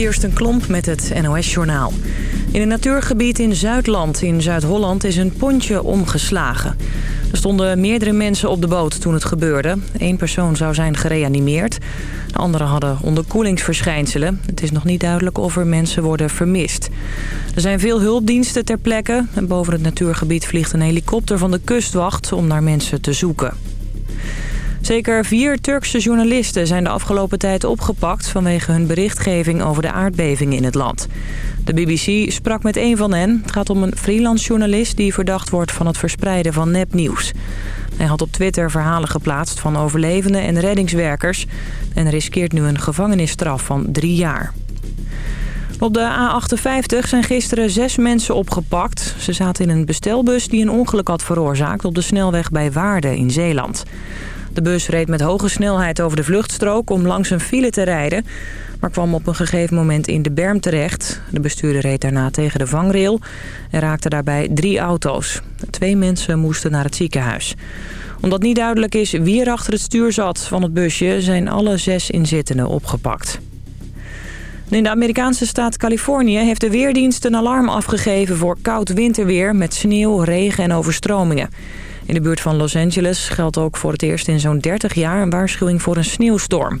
Kirsten Klomp met het NOS-journaal. In een natuurgebied in Zuidland in Zuid-Holland is een pontje omgeslagen. Er stonden meerdere mensen op de boot toen het gebeurde. Eén persoon zou zijn gereanimeerd. De anderen hadden onderkoelingsverschijnselen. Het is nog niet duidelijk of er mensen worden vermist. Er zijn veel hulpdiensten ter plekke. En boven het natuurgebied vliegt een helikopter van de kustwacht om naar mensen te zoeken. Zeker vier Turkse journalisten zijn de afgelopen tijd opgepakt... vanwege hun berichtgeving over de aardbeving in het land. De BBC sprak met een van hen. Het gaat om een freelance journalist die verdacht wordt van het verspreiden van nepnieuws. Hij had op Twitter verhalen geplaatst van overlevenden en reddingswerkers... en riskeert nu een gevangenisstraf van drie jaar. Op de A58 zijn gisteren zes mensen opgepakt. Ze zaten in een bestelbus die een ongeluk had veroorzaakt... op de snelweg bij Waarden in Zeeland. De bus reed met hoge snelheid over de vluchtstrook om langs een file te rijden... maar kwam op een gegeven moment in de berm terecht. De bestuurder reed daarna tegen de vangrail en raakte daarbij drie auto's. Twee mensen moesten naar het ziekenhuis. Omdat niet duidelijk is wie er achter het stuur zat van het busje... zijn alle zes inzittenden opgepakt. In de Amerikaanse staat Californië heeft de Weerdienst een alarm afgegeven voor koud winterweer met sneeuw, regen en overstromingen. In de buurt van Los Angeles geldt ook voor het eerst in zo'n 30 jaar een waarschuwing voor een sneeuwstorm.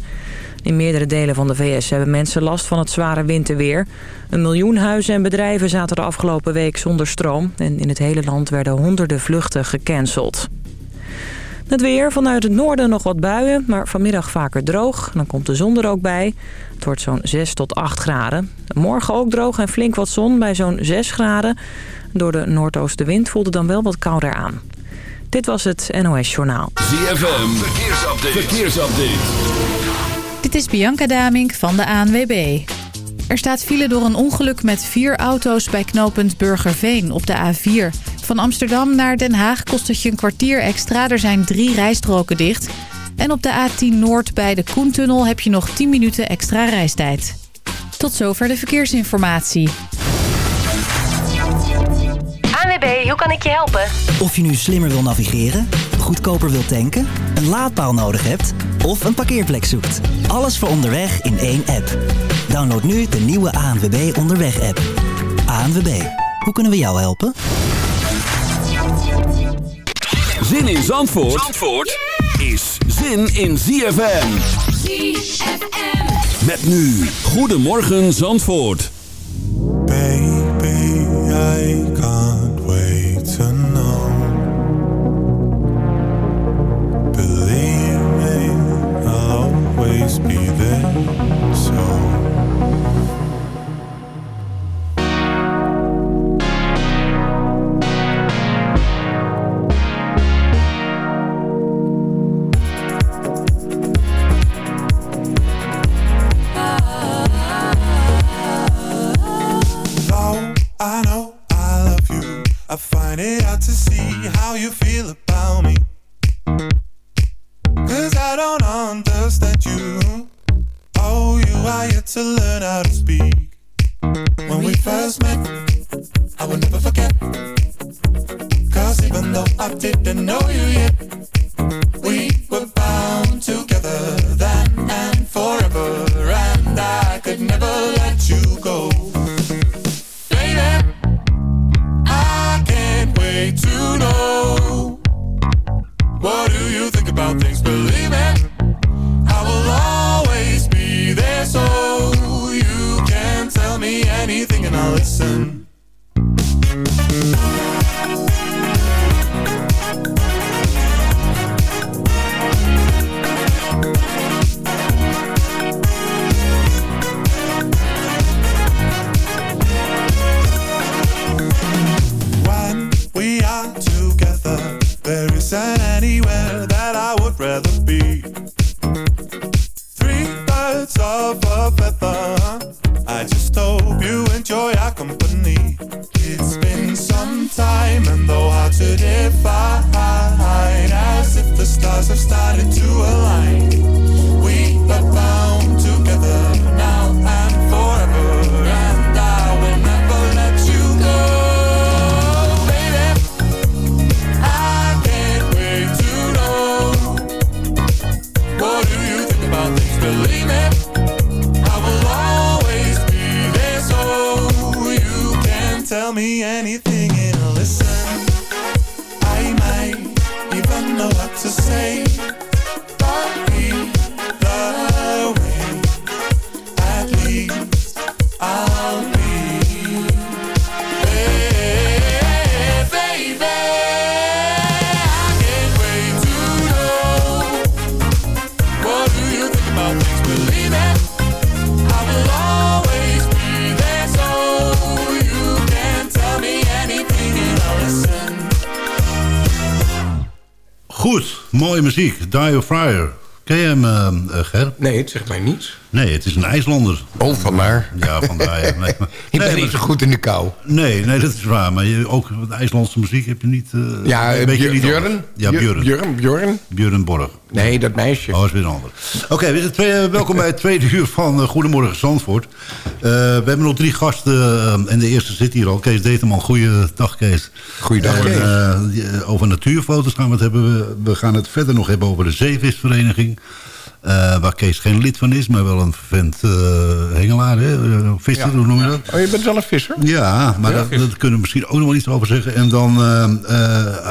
In meerdere delen van de VS hebben mensen last van het zware winterweer. Een miljoen huizen en bedrijven zaten de afgelopen week zonder stroom. En in het hele land werden honderden vluchten gecanceld. Het weer, vanuit het noorden nog wat buien, maar vanmiddag vaker droog. Dan komt de zon er ook bij. Het wordt zo'n 6 tot 8 graden. Morgen ook droog en flink wat zon bij zo'n 6 graden. Door de noordoostenwind voelt het dan wel wat kouder aan. Dit was het NOS Journaal. ZFM, verkeersupdate. verkeersupdate. Dit is Bianca Damink van de ANWB. Er staat file door een ongeluk met vier auto's bij knooppunt Burgerveen op de A4. Van Amsterdam naar Den Haag kost het je een kwartier extra. Er zijn drie rijstroken dicht. En op de A10 Noord bij de Koentunnel heb je nog 10 minuten extra reistijd. Tot zover de verkeersinformatie. ANWB, hoe kan ik je helpen? Of je nu slimmer wil navigeren, goedkoper wil tanken, een laadpaal nodig hebt of een parkeerplek zoekt. Alles voor onderweg in één app. Download nu de nieuwe ANWB Onderweg app. ANWB, hoe kunnen we jou helpen? Zin in Zandvoort, Zandvoort is zin in ZFM. ZFM. Met nu, Goedemorgen Zandvoort. Baby, I can't Oh, I know I love you, I find it hard to see how you feel about to learn how to speak. When we first met, I will never forget. Cause even though I didn't know you yet, Goed, mooie muziek. Dio Fryer. Ken je hem, eh, eh, Ger? Nee, het zegt mij niets. Nee, het is een IJslander. Oh, vandaar. Ja, vandaar. Ja. Nee, maar- Ik ben nee, niet zo goed in de kou. Nee, nee, dat is waar. Maar je, ook de IJslandse muziek heb je niet... eh, Ja, een beetje Björn. niet Björn? Ja, Björn. Björn, Björn. Björn Borg. Nee, dat meisje. Oh, is weer een ander. Oké, we zijn twee- eh, welkom bij het tweede uur van Goedemorgen Zandvoort. Eh, we hebben nog drie gasten en de eerste zit hier al. Kees Deteman, goeiedag Kees. Goeiedag, Kees. eh, over natuurfoto's gaan we het hebben. We, we gaan het verder nog hebben over de zeevisvereniging. Eh, waar Kees geen lid van is, maar wel een vent eh, hengelaar, hè? Eh, visser, Ja. hoe noem je dat? Oh, je bent wel een visser? Ja, maar Ja, daar kunnen we misschien ook nog wel iets over zeggen. En dan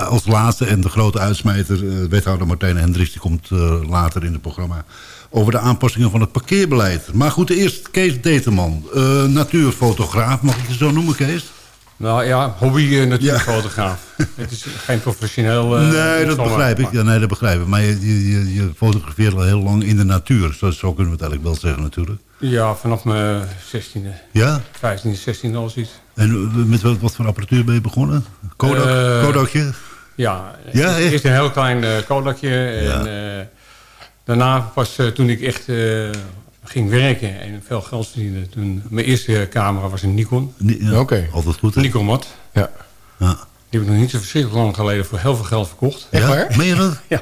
als laatste en de grote uitsmijter... wethouder Martijn Hendricks, die komt later in het programma... over de aanpassingen van het parkeerbeleid. Maar goed, eerst Kees Determan, eh, natuurfotograaf. Mag ik je zo noemen, Kees? Nou ja, hobby eh, natuurfotograaf. het is geen professioneel... eh, nee, dat begrijp ik. Ja, nee, dat begrijp ik. Maar je, je, je, fotografeert al heel lang in de natuur. Zo, zo kunnen we het eigenlijk wel zeggen natuurlijk. Ja, vanaf mijn 16e, Ja? 15e, 16e al zoiets. En eh, met wat, wat voor apparatuur ben je begonnen? Kodak, Kodakje? Ja, Ja, eerst- echt? eerst een heel klein Kodakje. Ja. En eh, daarna pas toen ik echt ging werken en veel geld verdiende. Toen, mijn eerste camera was een Nikon. Ja, Oké. Altijd goed, hè? Nikon Mat. Ja. Ja. Die heb ik nog niet zo verschrikkelijk lang geleden voor heel veel geld verkocht. Echt ja? waar? Meen je dat? Ja,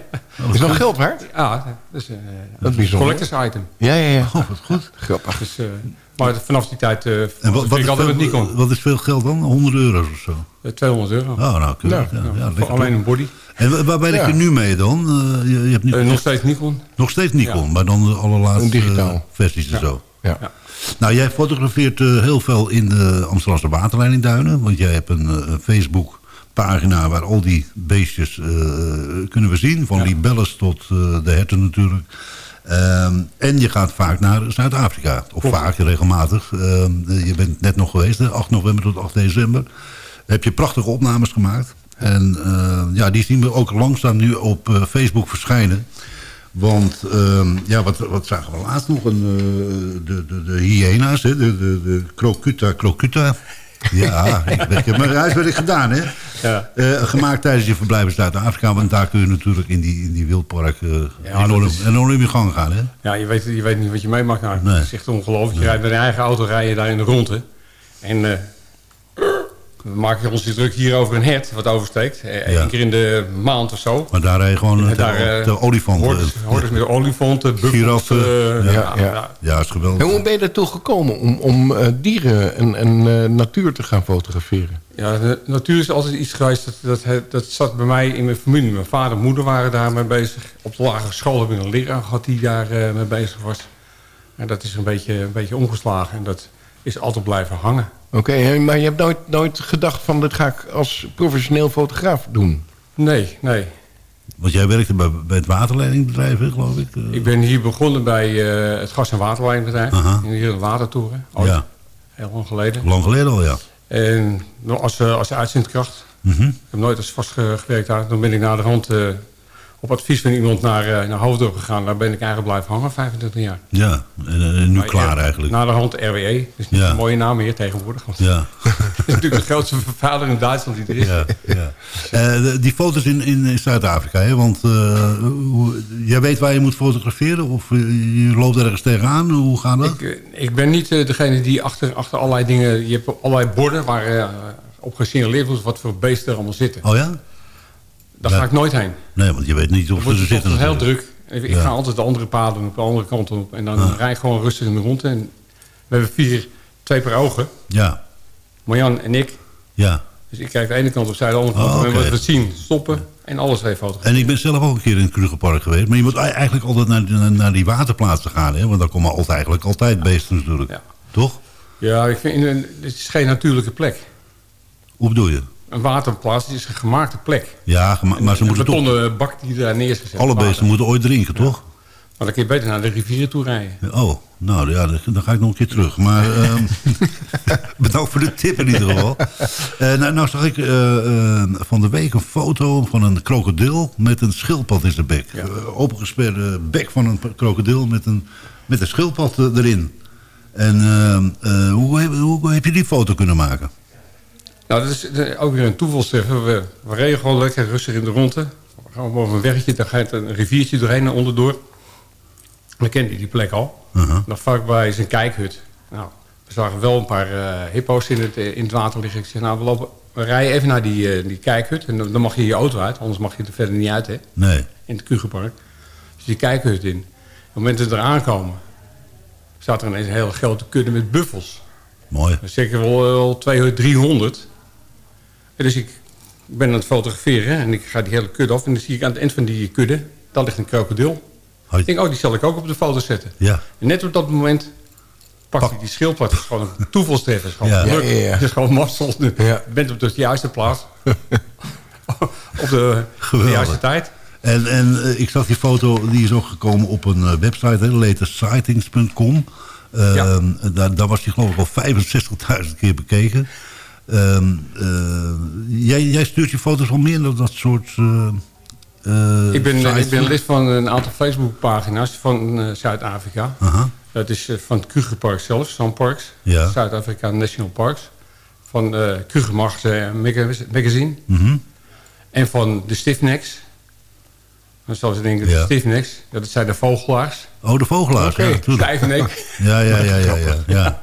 Is nog geld waard? ja dat is een Dat is bijzonder. collectors item. Ja, ja, ja. Oh, wat goed. Grappig. Dus, eh, maar vanaf die tijd eh En wat, is veel, Nikon. wat is veel geld dan? 100 euro of zo? Eh, 200 euro. Oh, nou, keurig. Ja, alleen een body. En wa- waar ben Ja. je nu mee dan? Eh, je, je hebt nu Eh, nog steeds Nikon. nog steeds Nikon, Ja. maar dan de allerlaatste eh, versies en zo. Ja. Ja. Nou, jij fotografeert eh, heel veel in de Amsterdamse waterleidingduinen. Want jij hebt een, eh, Facebook pagina waar al die beestjes eh, kunnen we zien. Van Ja. libelles tot eh, de herten natuurlijk. Ehm, en je gaat vaak naar Zuid-Afrika. Of Klopt. vaak, regelmatig. Ehm, je bent net nog geweest, hè, 8 november tot 8 december. Heb je prachtige opnames gemaakt. En eh, ja, die zien we ook langzaam nu op eh, Facebook verschijnen. Want ehm, ja, wat, wat zagen we laatst nog? Een, eh, de, de, de hyena's, hè? De, de, de crocuta crocuta. Ja, ik, ik heb mijn huiswerk gedaan, hè? Ja. Eh, gemaakt tijdens je verblijf in Zuid-Afrika. Want daar kun je natuurlijk in die, in die wildpark eh Ja, is- in je gang gaan, hè? Ja, je weet, je weet niet wat je meemaakt. Nou, Nee. Het is echt ongelooflijk. Je rijdt met een eigen auto rijden daar in de. En eh, we maken ons hier druk hier over een hert wat oversteekt. Eh, Ja. Eén keer in de maand of zo. Maar daar rij je gewoon de, daar, eh, de olifanten. Hordes, hordes met olifanten, buffels. Giraffen. eh, Ja, ja, ja. ja. Ja, is geweldig. En hoe ben je ertoe gekomen om, om eh, dieren en, en eh, natuur te gaan fotograferen? Ja, de natuur is altijd iets geweest, dat, dat, dat zat bij mij in mijn familie. Mijn vader en moeder waren daarmee bezig. Op de lagere school heb ik een leraar gehad die daar eh, mee bezig was. En dat is een beetje, een beetje omgeslagen en dat is altijd blijven hangen. Oké, maar je hebt nooit, nooit gedacht van dit ga ik als professioneel fotograaf doen? Nee, nee. Want jij werkte bij, bij het waterleidingbedrijf, hè, geloof ik? Eh, Ik ben hier begonnen bij eh, het gas- en waterlijnbedrijf. Aha. Hier in de watertoren. Ooit, ja, Heel lang geleden. lang geleden al, ja. En nog als, eh, als uitzendkracht. Mhm. Ik heb nooit als vastgewerkt daar. Dan ben ik naar de hand eh, op advies van iemand naar, eh, naar Hoofddorp gegaan. Daar ben ik eigenlijk blijven hangen, 25 jaar. Ja, en, eh, nu Maar klaar R- eigenlijk. Naar de hand RWE. Dus niet Ja. een mooie naam meer tegenwoordig. Want Ja, het is natuurlijk de grootste vervuiler in Duitsland die er is. ja, ja. Eh, die foto's in, in, in Zuid-Afrika, want eh, hoe, jij weet waar je moet fotograferen of eh, je loopt ergens tegenaan, hoe gaat dat? Ik, eh, ik ben niet eh, degene die achter, achter allerlei dingen... Je hebt allerlei borden waar eh, op gesignaleerd wordt wat voor beesten er allemaal zitten. Oh ja? Daar Ja. ga ik nooit heen. Nee, want je weet niet of ze er het zitten. ochtends heel natuurlijk. druk. Ik, Ja. ga altijd de andere paden op de andere kant op. En dan Ah. rijd ik gewoon rustig in de rond. En we hebben vier, twee per ogen. Ja, Marjan en ik. ja. Dus ik kijk de ene kant op, zij de andere kant Oh. En oké. wat we zien, stoppen. En alles twee fotograferen. En ik ben zelf ook een keer in het Krugerpark geweest. Maar je moet ei- eigenlijk altijd naar, naar, die waterplaatsen gaan. Hè? Want daar komen altijd, eigenlijk altijd beesten natuurlijk. Ja. Toch? Ja, ik vind, het is geen natuurlijke plek. Hoe bedoel je? Een waterplaats is een gemaakte plek. Ja, gema- maar ze een moeten toch... betonnen bak die daar neer is gezet. Alle beesten moeten ooit drinken, toch? Maar dan kun je beter naar de rivieren toe rijden. Oh, nou ja, dan, ga ik nog een keer terug. Maar ehm, bedankt voor de tip in ieder geval. Eh, nou, nou zag ik eh, eh, van de week een foto van een krokodil met een schildpad in zijn bek. Ja. Eh, opengesperde bek van een krokodil met een, met een schildpad erin. En ehm, eh, hoe, hoe heb je die foto kunnen maken? Nou, dat is eh, ook weer een toevalstreffer. We, we reden gewoon lekker rustig in de ronde. Gewoon over een weggetje, daar gaat een riviertje doorheen en onderdoor. Dan kende hij die plek al. Dan vlakbij is een kijkhut. Nou, we zagen wel een paar eh, hippo's in het, in het water liggen. Ik zeg, nou, we, lopen, we rijden even naar die, eh, die kijkhut. En dan, dan mag je je auto uit, anders mag je er verder niet uit, hè. Nee. In het Kugenpark. Dus die kijkhut in. Op het moment dat we eraan komen... staat er ineens een hele grote kudde met buffels. Mooi. Zeker wel, wel 200, 300. En dus ik ben aan het fotograferen en ik ga die hele kudde af. En dan zie ik aan het eind van die kudde, daar ligt een krokodil. Hoi. Ik denk, oh, die zal ik ook op de foto zetten. Ja. En net op dat moment pakt ik die schildpad. Het is gewoon een toevalstreffer. Het is gewoon Ja. geluk. Ja, ja, ja. Het is gewoon mazzel. Je Ja. bent op de juiste plaats. op de, juiste tijd. En, en eh, ik zag die foto, die is ook gekomen op een eh, website, hè, latestsightings.com. Ehm, Ja. daar, daar was die geloof ik al 65.000 keer bekeken. Ehm, eh, jij, jij stuurt je foto's al meer naar dat soort eh, eh, Ik ben, ik ben lid van een aantal Facebookpagina's van Zuid-Afrika. Aha. Dat is van het Krugerpark zelf, Sunparks. Ja. Zuid-Afrika National Parks. Van uh, Krugermacht Magazine. Mhm. En van de Stiffnecks. Dan zal ze denken, Ja. ja, dat zijn de vogelaars. Oh, de vogelaars. Oké, ja. Ja, ja, ja, ja, ja, ja.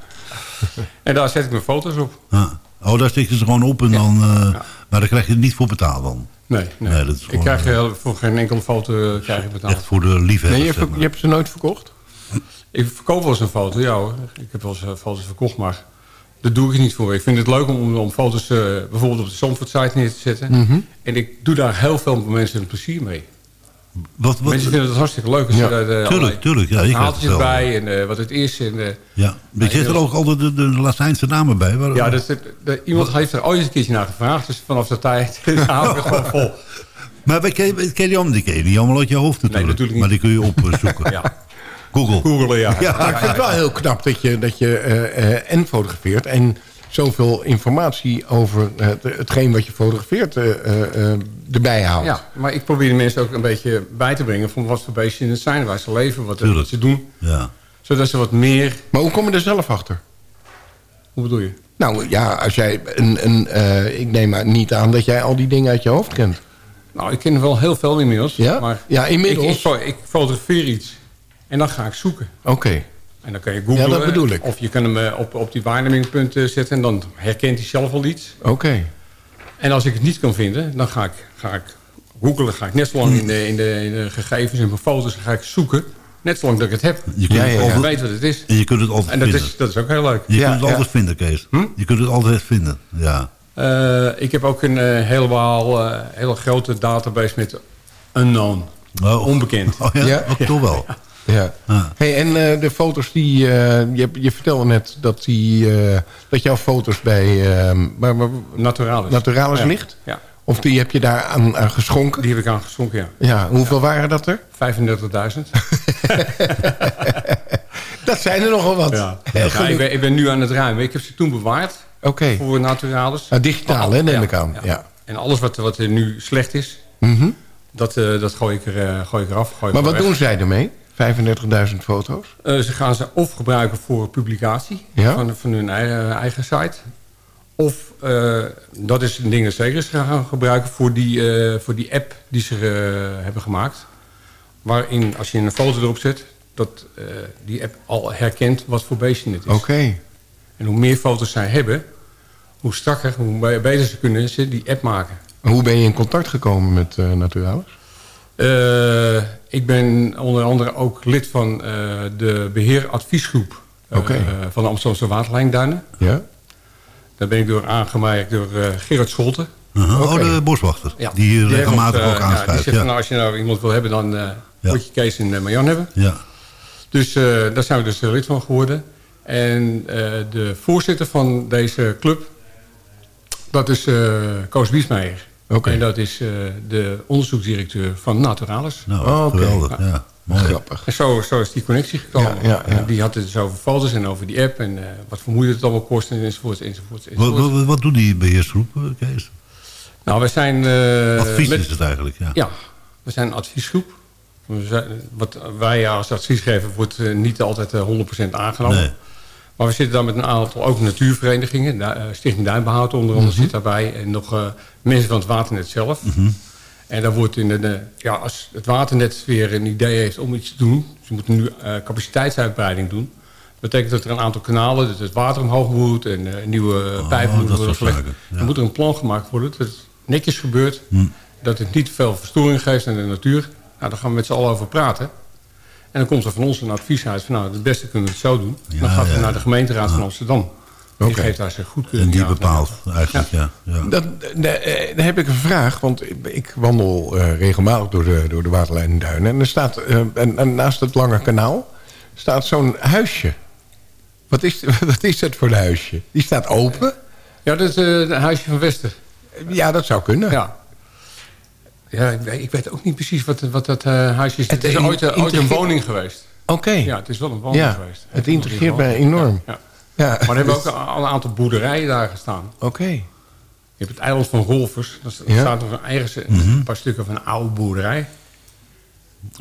En daar zet ik mijn foto's op. Ja. Oh, daar stik je ze gewoon op en dan... eh, Ja. Maar daar krijg je er niet voor betaald dan. Nee, nee. Nee, dat is ik krijg eh, voor geen enkele foto eh, krijg ik betaald. Echt voor de liefhebbers. Nee, je, maar. je hebt ze nooit verkocht? Ik verkoop wel eens een foto, ja hoor. Ik heb wel eens foto's verkocht, maar dat doe ik niet voor. Ik vind het leuk om, om foto's eh, bijvoorbeeld op de Zandvoort site neer te zetten. Mhm. En ik doe daar heel veel mensen een plezier mee. Wat, wat, Mensen vinden het hartstikke leuk. Als Ja, je daar, eh, tuurlijk, allerlei tuurlijk, ja, je verhaaltjes het wel. bij en eh, wat het is. En, eh, ja. Maar je zet er ook altijd de, de Latijnse namen bij. Waar, ja, dat, iemand heeft er ooit eens een keertje naar gevraagd. Dus vanaf de tijd hou ik het gewoon vol. Maar wij ken, ken die allemaal, die ken je niet allemaal uit je hoofd natuurlijk. natuurlijk niet. Maar die kun je opzoeken. Ja, Google. googelen, ja. Ja. Maar ik vind het wel heel knap dat je, dat je eh, eh, en fotografeert... en zoveel informatie over het, hetgeen wat je fotografeert eh, eh, eh, erbij houdt. Ja, maar ik probeer de mensen ook een beetje bij te brengen... van wat voor beestjes het zijn, waar ze leven, wat, ze doen. Ja. Zodat ze wat meer... Maar hoe kom je er zelf achter? Hoe bedoel je? Nou ja, als jij een, een, eh, ik neem maar niet aan dat jij al die dingen uit je hoofd kent. Nou, ik ken wel heel veel inmiddels. Ja? Maar Ja, inmiddels. Ik, ik, fo- ik fotografeer iets. En dan ga ik zoeken. Oké. En dan kan je googlen. Ja, dat bedoel ik. Of je kan hem eh, op, op die waarnemingpunten zetten. En dan herkent hij zelf al iets. Oké. En als ik het niet kan vinden, dan ga ik, ga ik googlen. Ga ik net zo lang in de, in, de, in de gegevens en mijn foto's ga ik zoeken. Net zolang dat ik het heb. Je kunt Ja, ja, ja. Ik altijd, weet wat het is. En je kunt het altijd En dat vinden. is, dat is ook heel leuk. Je Ja, kunt het ja. altijd vinden, Kees. Hm? Je kunt het altijd vinden, ja. Eh, ik heb ook een eh, helemaal, eh, hele grote database met unknown. Oh. Onbekend. Oh ja, toch wel. Ja. Ah. Hey, en eh, de foto's die... eh, je, je vertelde net dat, die, eh, dat jouw foto's bij eh, waar, waar, Naturalis. Naturalis Ja. ligt? Ja, Of die heb je daar aan, aan geschonken? die heb ik aangeschonken, ja. Ja, hoeveel waren dat er? 35.000. Dat zijn er nogal wat. Ja. Ik, ben, ik ben nu aan het ruimen. Ik heb ze toen bewaard Oké. voor Naturalis. Nou, digitaal, hè, neem Ja, ik aan. Ja. En alles wat, wat er nu slecht is, Mhm. dat, eh, dat gooi, ik er, eh, gooi ik eraf. Gooi Maar wat weg. doen zij ermee? 35.000 foto's? Eh, ze gaan ze of gebruiken voor publicatie Ja? van, van hun eigen, eigen site. Of, eh, dat is een ding dat zeker, ze gaan gebruiken voor die, eh, voor die app die ze eh, hebben gemaakt. Waarin, als je een foto erop zet, dat eh, die app al herkent wat voor beestje het is. Oké. En hoe meer foto's zij hebben, hoe strakker, hoe be- beter ze kunnen ze die app maken. Hoe ben je in contact gekomen met eh Naturalis? Ik ben onder andere ook lid van eh, de beheeradviesgroep eh, van de Amsterdamse Waterlijnduinen. Ja? Daar ben ik door aangemerkt door eh, Gerard Scholten. Uh-huh. Oké. Oh, de boswachter. Ja. Die hier regelmatig ook eh, ja, die zegt Ja, van, nou, als je nou iemand wil hebben, dan moet je Kees en Marjan hebben. ja. Dus daar zijn we dus lid van geworden. En de voorzitter van deze club, dat is Koos Biesmeijer. Oké. En dat is eh, de onderzoeksdirecteur van Naturalis. Nou, Oh, oké. geweldig. Ja. Mooi. Grappig. En zo, zo is die connectie gekomen. Ja, ja, ja. En die had het dus over foto's en over die app... en eh, wat voor moeite het allemaal kost en enzovoorts, enzovoorts, Wat, wat, wat doet die beheersgroep, eh, Kees? Nou, we zijn... eh, Advies met- is het eigenlijk, ja. Ja, we zijn een adviesgroep. We zijn, wat wij als advies geven wordt niet altijd eh, 100% aangenomen. Nee. Maar we zitten daar met een aantal ook natuurverenigingen. Eh, Stichting Duinbehoud onder andere zit daarbij. En nog eh, mensen van het waternet zelf. En dan wordt in de, ja, als het waternet weer een idee heeft om iets te doen... ze moeten nu eh, capaciteitsuitbreiding doen... betekent dat er een aantal kanalen, dat het water omhoog moet... en nieuwe pijpen dat moeten worden gelegd. ja. Dan moet er een plan gemaakt worden dat het netjes gebeurt... dat het niet veel verstoring geeft aan de natuur. Nou, daar gaan we met z'n allen over praten. En dan komt er van ons een advies uit van... nou, het beste kunnen we het zo doen. dan gaat het ja. naar de gemeenteraad van Amsterdam. Die geeft daar zijn goedkeuring En die bepaalt eigenlijk, ja. ja. Dat, da- eh, dan heb ik een vraag, want ik- ik wandel eh, regelmatig door de, door de waterlijnduinen. En er staat, eh, en, en naast het lange kanaal staat zo'n huisje. Wat is, wat is dat voor een huisje? Die staat open? Ja, dat is eh, het huisje van Wester. Ja, dat zou kunnen. Ja. Ja, ik weet, ik weet ook niet precies wat, wat dat eh, huisje is. Het Het, is ooit, eh, ooit een woning geweest. Oké. Ja, het is wel een woning Ja, geweest. het intrigeert mij enorm. Ja. Ja. Maar er hebben ook al een aantal boerderijen daar gestaan. Oké. Je hebt het eiland van Rolfers. Daar Ja. staat nog ergens een paar stukken van een oude boerderij.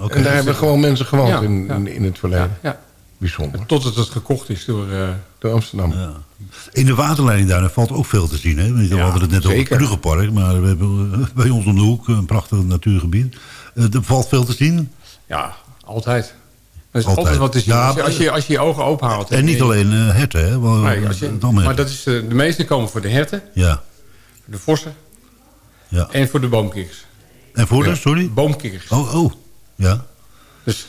Oké. En daar hebben gewoon mensen gewoond Ja, in, ja. in, in het verleden. Ja. Bijzonder. Totdat het gekocht is door... eh, Door Amsterdam. Ja. In de waterleiding daar valt ook veel te zien. Hè? We hadden het net over het zeker. Bruggenpark. Maar we hebben eh, bij ons om de hoek een prachtig natuurgebied. Eh, er valt veel te zien. ja, altijd. Er is Altijd. altijd, wat te zien. Ja, als, je, als, je, als je je ogen open houdt... En niet alleen herten. Hè? Wel, Nee, als je- het allemaal maar dat is, de meeste komen voor de herten, Ja, voor de vossen ja. en voor de boomkikkers. En voor de, sorry? Boomkikkers. Oh, oh. Ja. Dus,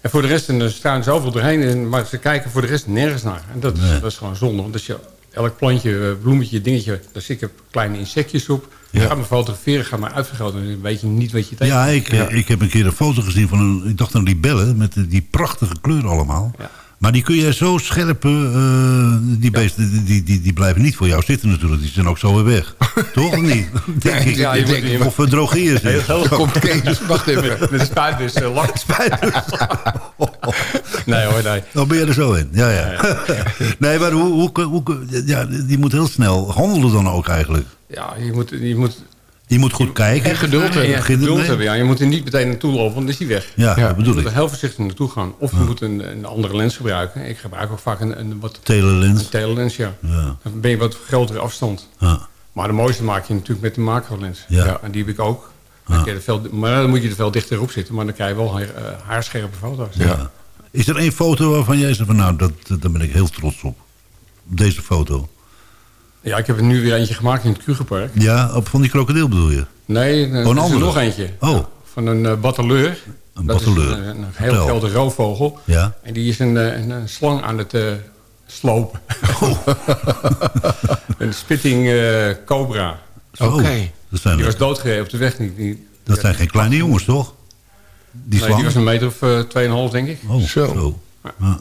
en voor de rest, en er staan zoveel doorheen, en- maar ze kijken voor de rest nergens naar. En dat, is, Nee. dat is gewoon zonde. Want als je elk plantje, eh, bloemetje, dingetje, daar zitten kleine insectjes op. Ja. Ga me fotograferen, ga maar uitvergroten. Dan weet je niet wat je tegen. Ja, ik, eh, ik heb een keer een foto gezien van een, ik dacht een libelle met die prachtige kleuren allemaal. Ja. Maar die kun je zo scherp, eh, die beesten, die, die, die, die blijven niet voor jou zitten natuurlijk. Die zijn ook zo weer weg. Toch of niet? Denk ik. Ja, je moet- of we drogeer ze. Heel Komt Kees, wacht even. Met de spuitbus, uh, lak. nee hoor, nee. Dan ben je er zo in. Ja, ja. nee, maar hoe, hoe, hoe, ja, die moet heel snel handelen dan ook eigenlijk. Ja, je moet, je moet Die moet goed kijken. En geduld hebben. ja, geduld hebben. Je moet er niet meteen naartoe lopen, want dan is hij weg. Ja, Ja. dat bedoel Je moet ik. er heel voorzichtig naartoe gaan. Of je moet een, een andere lens gebruiken. Ik gebruik ook vaak een, een wat Telelens. een telelens, ja. Ja. Dan ben je wat grotere afstand. Ja. Maar de mooiste maak je natuurlijk met de macrolens. Ja. en die heb ik ook. Dan je er veel, maar dan moet je er veel dichter op zitten. Maar dan krijg je wel haar, eh, haarscherpe foto's. Ja. Is er één foto waarvan jij zegt van nou, dat, dat- daar ben ik heel trots op. Op Deze foto. Ja, ik heb er nu weer eentje gemaakt in het Krugerpark. Ja, op van die krokodil bedoel je? Nee, er een is er andere? nog eentje. Oh. Van een eh battleur. Een Dat is een, een heel Vertel. grote roofvogel. Ja. En die is een, eh, een, een slang aan het eh, slopen. Oh. een spitting eh, cobra. Oké. Dat zijn, Die was doodgereden op de weg. Die, die, dat zijn geen kleine jongens, toch? Die nee, die was een meter of eh, tweeënhalf, denk ik. Oh, Zo. zo. Ja.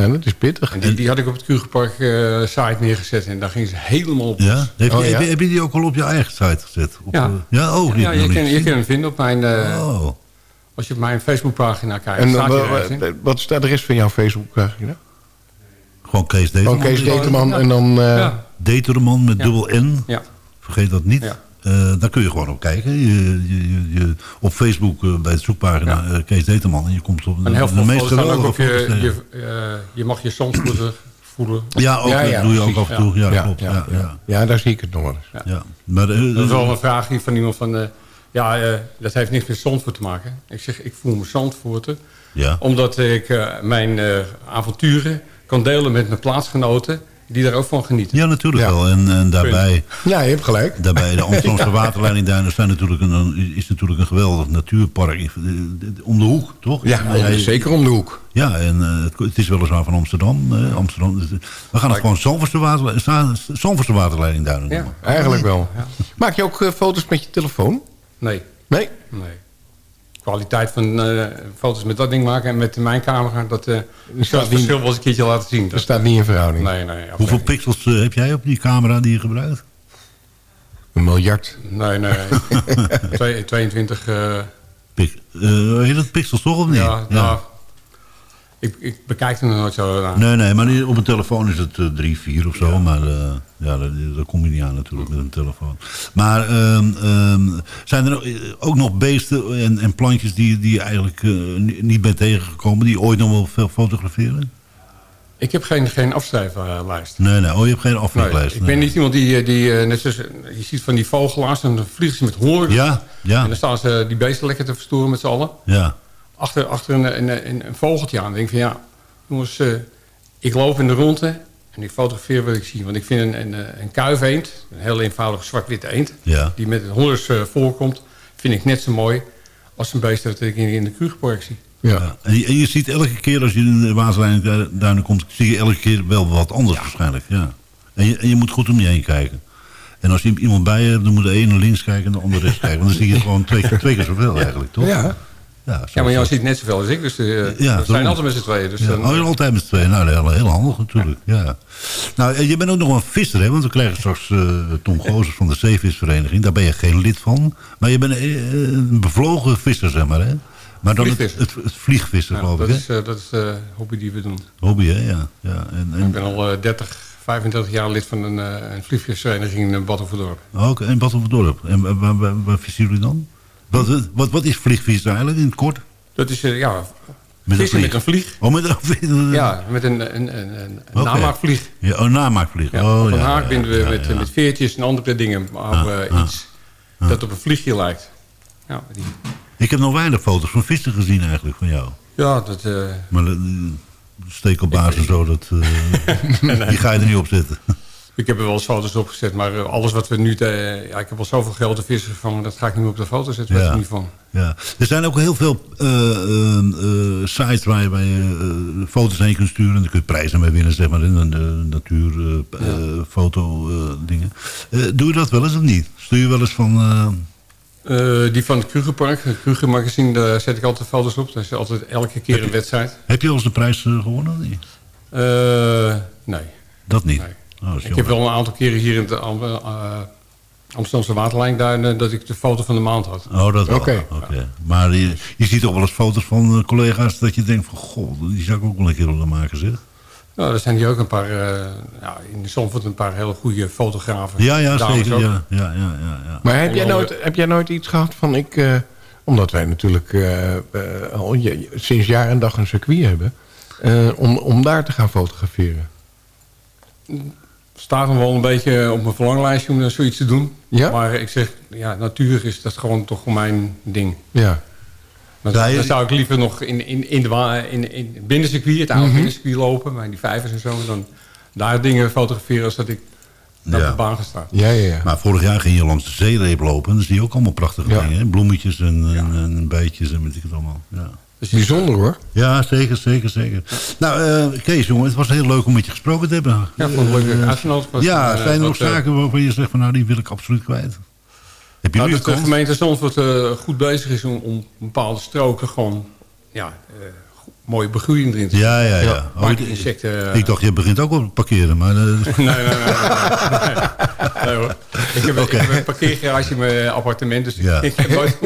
Ja, dat is pittig. En die, die had ik op het Krugerpark eh site neergezet. En daar ging ze helemaal op. Ja? Heb, Oh, je, ja? heb, je, heb je die ook al op je eigen site gezet? Op, Ja. eh, ja, oh, Ja, je kan, je kan hem vinden op mijn... eh, Oh, Als je op mijn Facebookpagina kijkt, En staat wa- hij wa- ergens in. wat staat de rest van jouw Facebook-pagina? gewoon Kees Determan. Gewoon Kees Determan en dan... eh, Ja, Determan met Ja. dubbel N. ja. Vergeet dat niet. Eh, daar kun je gewoon op kijken. Je, je, je, je- op Facebook eh, bij de zoekpagina eh, Kees Determan. En je komt op En heel de veel meest ook je, je, je mag je zandvoeten voelen. Ja, ook, Ja, dat ja, doe je ook af en toe. Ja, ja, klopt. ja, Ja, ja. ja. Ja, daar zie ik het nog wel eens. Ja. Maar, Dat is wel een vraag hier van iemand van... ja, eh, dat heeft niks met Zandvoort te maken. Ik zeg, ik voel me Zandvoorten. ja. Omdat ik eh, mijn eh, avonturen kan delen met mijn plaatsgenoten... die daar ook van genieten. ja, natuurlijk Ja. wel. En, en daarbij, Ja, je hebt gelijk. daarbij de Amsterdamse waterleidingduinen zijn natuurlijk een, is natuurlijk een geweldig natuurpark. eh, Om de hoek, toch? Ja, zeker om de hoek. Ja, en eh, het, het is weliswaar van Amsterdam. eh, Amsterdam dus, eh, we gaan het gewoon Zandvoortse, water, Za- Zandvoortse waterleidingduinen Ja. noemen. Eigenlijk wel. Maak je ook eh, foto's met je telefoon? Nee, Nee? nee. Kwaliteit van eh, foto's met dat ding maken en met mijn camera... dat eh ik zal het niet- verschil wel eens een keertje laten zien. Dat Dat, staat niet in verhouding. nee, nee. Hoeveel pixels eh, heb jij op die camera die je gebruikt? Een miljard. Nee, nee. Twee- 22... eh, Pik, heet dat pixels toch of niet? ja, nou, ik, ik bekijk er nog nooit zo naar. Nee, nee, maar op een telefoon is het eh, drie, vier of zo. Maar eh, ja, daar, daar kom je niet aan natuurlijk met een telefoon. Maar ehm, ehm, zijn er ook- ook nog beesten en, en plantjes die, die je eigenlijk eh, ni- niet bent tegengekomen... die ooit nog wel veel fotograferen? Ik heb geen, geen afschrijflijst. Nee, nee. Oh, je hebt geen Nee, afvlieglijst. ik ben niet iemand die, eh, die eh, net zoals, eh, je ziet van die vogelaars, dan vliegen ze met honderden. Ja, ja. En dan staan ze die beesten lekker te verstoren met z'n allen. Ja. Achter, achter een, een, een, een vogeltje aan. Dan denk ik van ja, jongens, eh, ik loop in de ronde en ik fotografeer wat ik zie. Want ik vind een, een, eh, een kuifeend, een heel eenvoudige zwart-witte eend... Ja. die met honderd eh, voorkomt, vind ik net zo mooi... als een beest dat ik in, in de Krugerpark zie. Ja. En, je, en je ziet elke keer als je in de Waterlijnduinen komt... zie je elke keer wel wat anders waarschijnlijk. Ja. En, je, en je moet goed om je heen kijken. En als je iemand bij je hebt, dan moet de ene links kijken en de andere rechts kijken. Want dan zie je gewoon twee, keer- twee keer zoveel eigenlijk, toch? Ja. Ja, maar jou ziet net zoveel als ik, dus eh, Ja, we zijn altijd met z'n tweeën. Dus Ja, dan- oh, altijd met z'n tweeën. Nou, heel, heel handig natuurlijk. Ja. Nou, en je bent ook nog een visser, hè? Want we krijgen straks eh, Tom Gozers van de Zeevisvereniging. Daar ben je geen lid van. Maar je bent eh, een bevlogen visser, zeg maar, hè? Maar dan het, het, vliegvissen, geloof dat, ik, hè? is, eh, dat is de hobby die we doen. Hobby, hè? Ja. ja. En, en, Ik ben al eh, 30, 35 jaar lid van een, uh, een vliegvisvereniging in Battenverdorp. Oké, en wat op het dorp. En waar, waar, waar, waar vissen jullie dan? Wat, wat, wat is vliegvissen eigenlijk in het kort? Dat is eh, ja, Met een met een vlieg. Oh, met een Ja, met een, een, een, een Oké. namaakvlieg. Ja, oh, namaakvlieg. Ja, oh, op een ja, haak binden we ja, met, met veertjes en andere dingen. Maar we ah, iets dat op een vliegje lijkt. Ja, die, Ik heb nog weinig foto's van vissen gezien eigenlijk van jou. ja dat... eh, Maar stekelbaas en zo, dat, eh, die ga je er niet op zetten. Ik heb er wel eens foto's op gezet, maar eh, alles wat we nu... ja, ik heb al zoveel geld te vissen van, dat ga ik niet meer op de foto zetten. Ja. niet van. Ja. Er zijn ook heel veel eh, eh, eh, sites waar je, waar je foto's heen kunt sturen. En daar kun je prijzen mee winnen, zeg maar, in de natuur, foto eh, dingen. Doe je dat wel eens of niet? Stuur je wel eens van... die van het Krugerpark, het Kruger magazine, daar zet ik altijd foto's op. Dat is altijd elke keer een wedstrijd. heb je al eens de prijs gewonnen? of niet? Eh, nee. Dat niet? Nee. Oh, Ik heb wel een aantal keren hier in de Am- eh, Amsterdamse waterlijnduinen... dat ik de foto van de maand had. Oh, dat wel. Oké. Maar je, je ziet toch wel eens foto's van eh, collega's dat je denkt van... Goh, die zou ik ook wel een keer willen maken, zeg. Nou, er zijn hier ook een paar... eh ja, in Zandvoort een paar hele goede fotografen. Ja, ja, zeker. Ja, ja, ja, ja, ja. Maar heb jij, nooit, heb jij nooit iets gehad van ik... eh, omdat wij natuurlijk eh, eh, al je- sinds jaar en dag een circuit hebben... eh, om, om daar te gaan fotograferen. Staat hem wel een beetje op mijn verlanglijstje om dan zoiets te doen. Ja? Maar ik zeg, ja, natuur is dat gewoon toch mijn ding. Ja. Dan, Ja, je- dan zou ik liever nog in, in, in de wa- in, in het binnencircuit, het oude binnencircuit lopen, bij die vijvers en zo. En dan daar dingen fotograferen als dat ik naar Ja. de baan ga staan. Ja, ja, ja. Maar vorig jaar ging je langs de zeereep lopen. Dan zie je ook allemaal prachtige Ja. dingen. Hè? Bloemetjes en, en, en bijtjes en weet ik het allemaal. Ja, Dus Bijzonder hoor. ja zeker, zeker, zeker. Nou, eh, Kees, jongen, het was heel leuk om met je gesproken te hebben. Ja, vond ik leuk Eh, uitgenodigd. Ja, eh, zijn er eh, zaken waarvan je zegt van nou, die wil ik absoluut kwijt? Heb je Nou, dat een de gemeente Zandvoort eh, goed bezig is om, om bepaalde stroken gewoon ja, eh, mooie begroeiing erin te Ja, ja, ja. Oh, ik, insecten. eh, ik dacht, je begint ook op het parkeren. Maar, eh, Nee, nee, nee. nee, nee. Nee, hoor. Ik heb, ik heb een parkeergarage in mijn appartement, dus Ja. ik heb nooit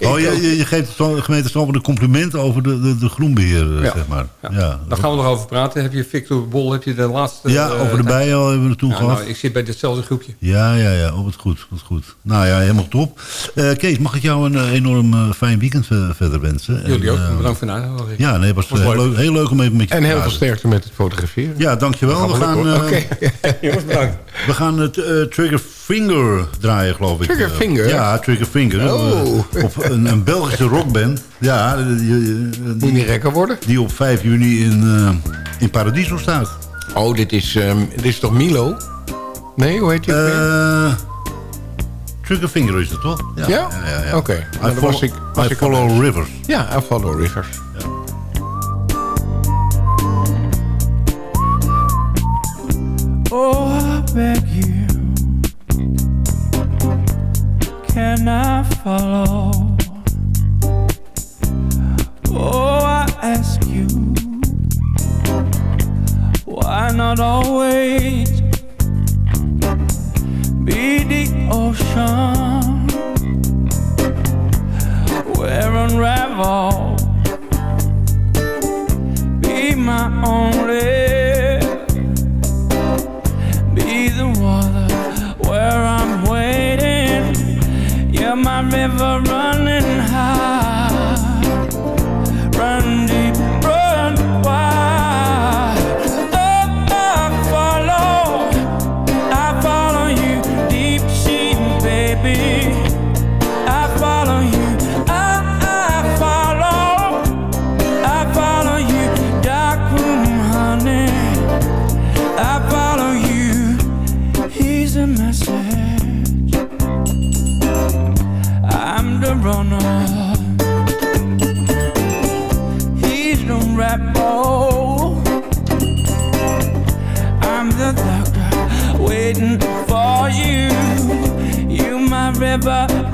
oh, je, je, geeft de gemeente Zandvoort een compliment over de, de, de groenbeheer, eh, Ja. zeg maar. Ja, Ja. Daar gaan we nog over praten. Heb je Victor Bol, heb je de laatste... ja eh, over de bijen al hebben we het toen gehad. nou, ik zit bij ditzelfde groepje. Ja, ja, ja. Oh, wat goed, wat goed. Nou ja, helemaal top. Eh, Kees, mag ik jou een eh, enorm eh, fijn weekend eh, verder wensen? Jullie En, ook. eh, Bedankt voor de. Ja, nee, was, Was heel, leuk. leuk, heel leuk om even met je En te heel veel sterkte met het fotograferen. Ja, dankjewel. We gaan, gaat wel eh, lukken, hoor. Oké. Jongens, bedankt. we gaan het eh, Trigger Finger draaien, geloof ik. Trigger Eh, Finger? Ja, Trigger Finger. Oh. Eh, op een, een Belgische rockband. Ja, die, niet rekker worden. die op 5 juni in, eh, in Paradiso staat. Oh, dit is, ehm, dit is toch Milo? Nee, hoe heet die? Eh Trigger Finger is het, toch? ja? ja, ja, ja. Oké. I Nou, follow, was ik, was I ik follow al- Rivers. Ja, I follow rivers. Beg you, can I follow? Oh, I ask you, why not always be the ocean where unravel be my only never run never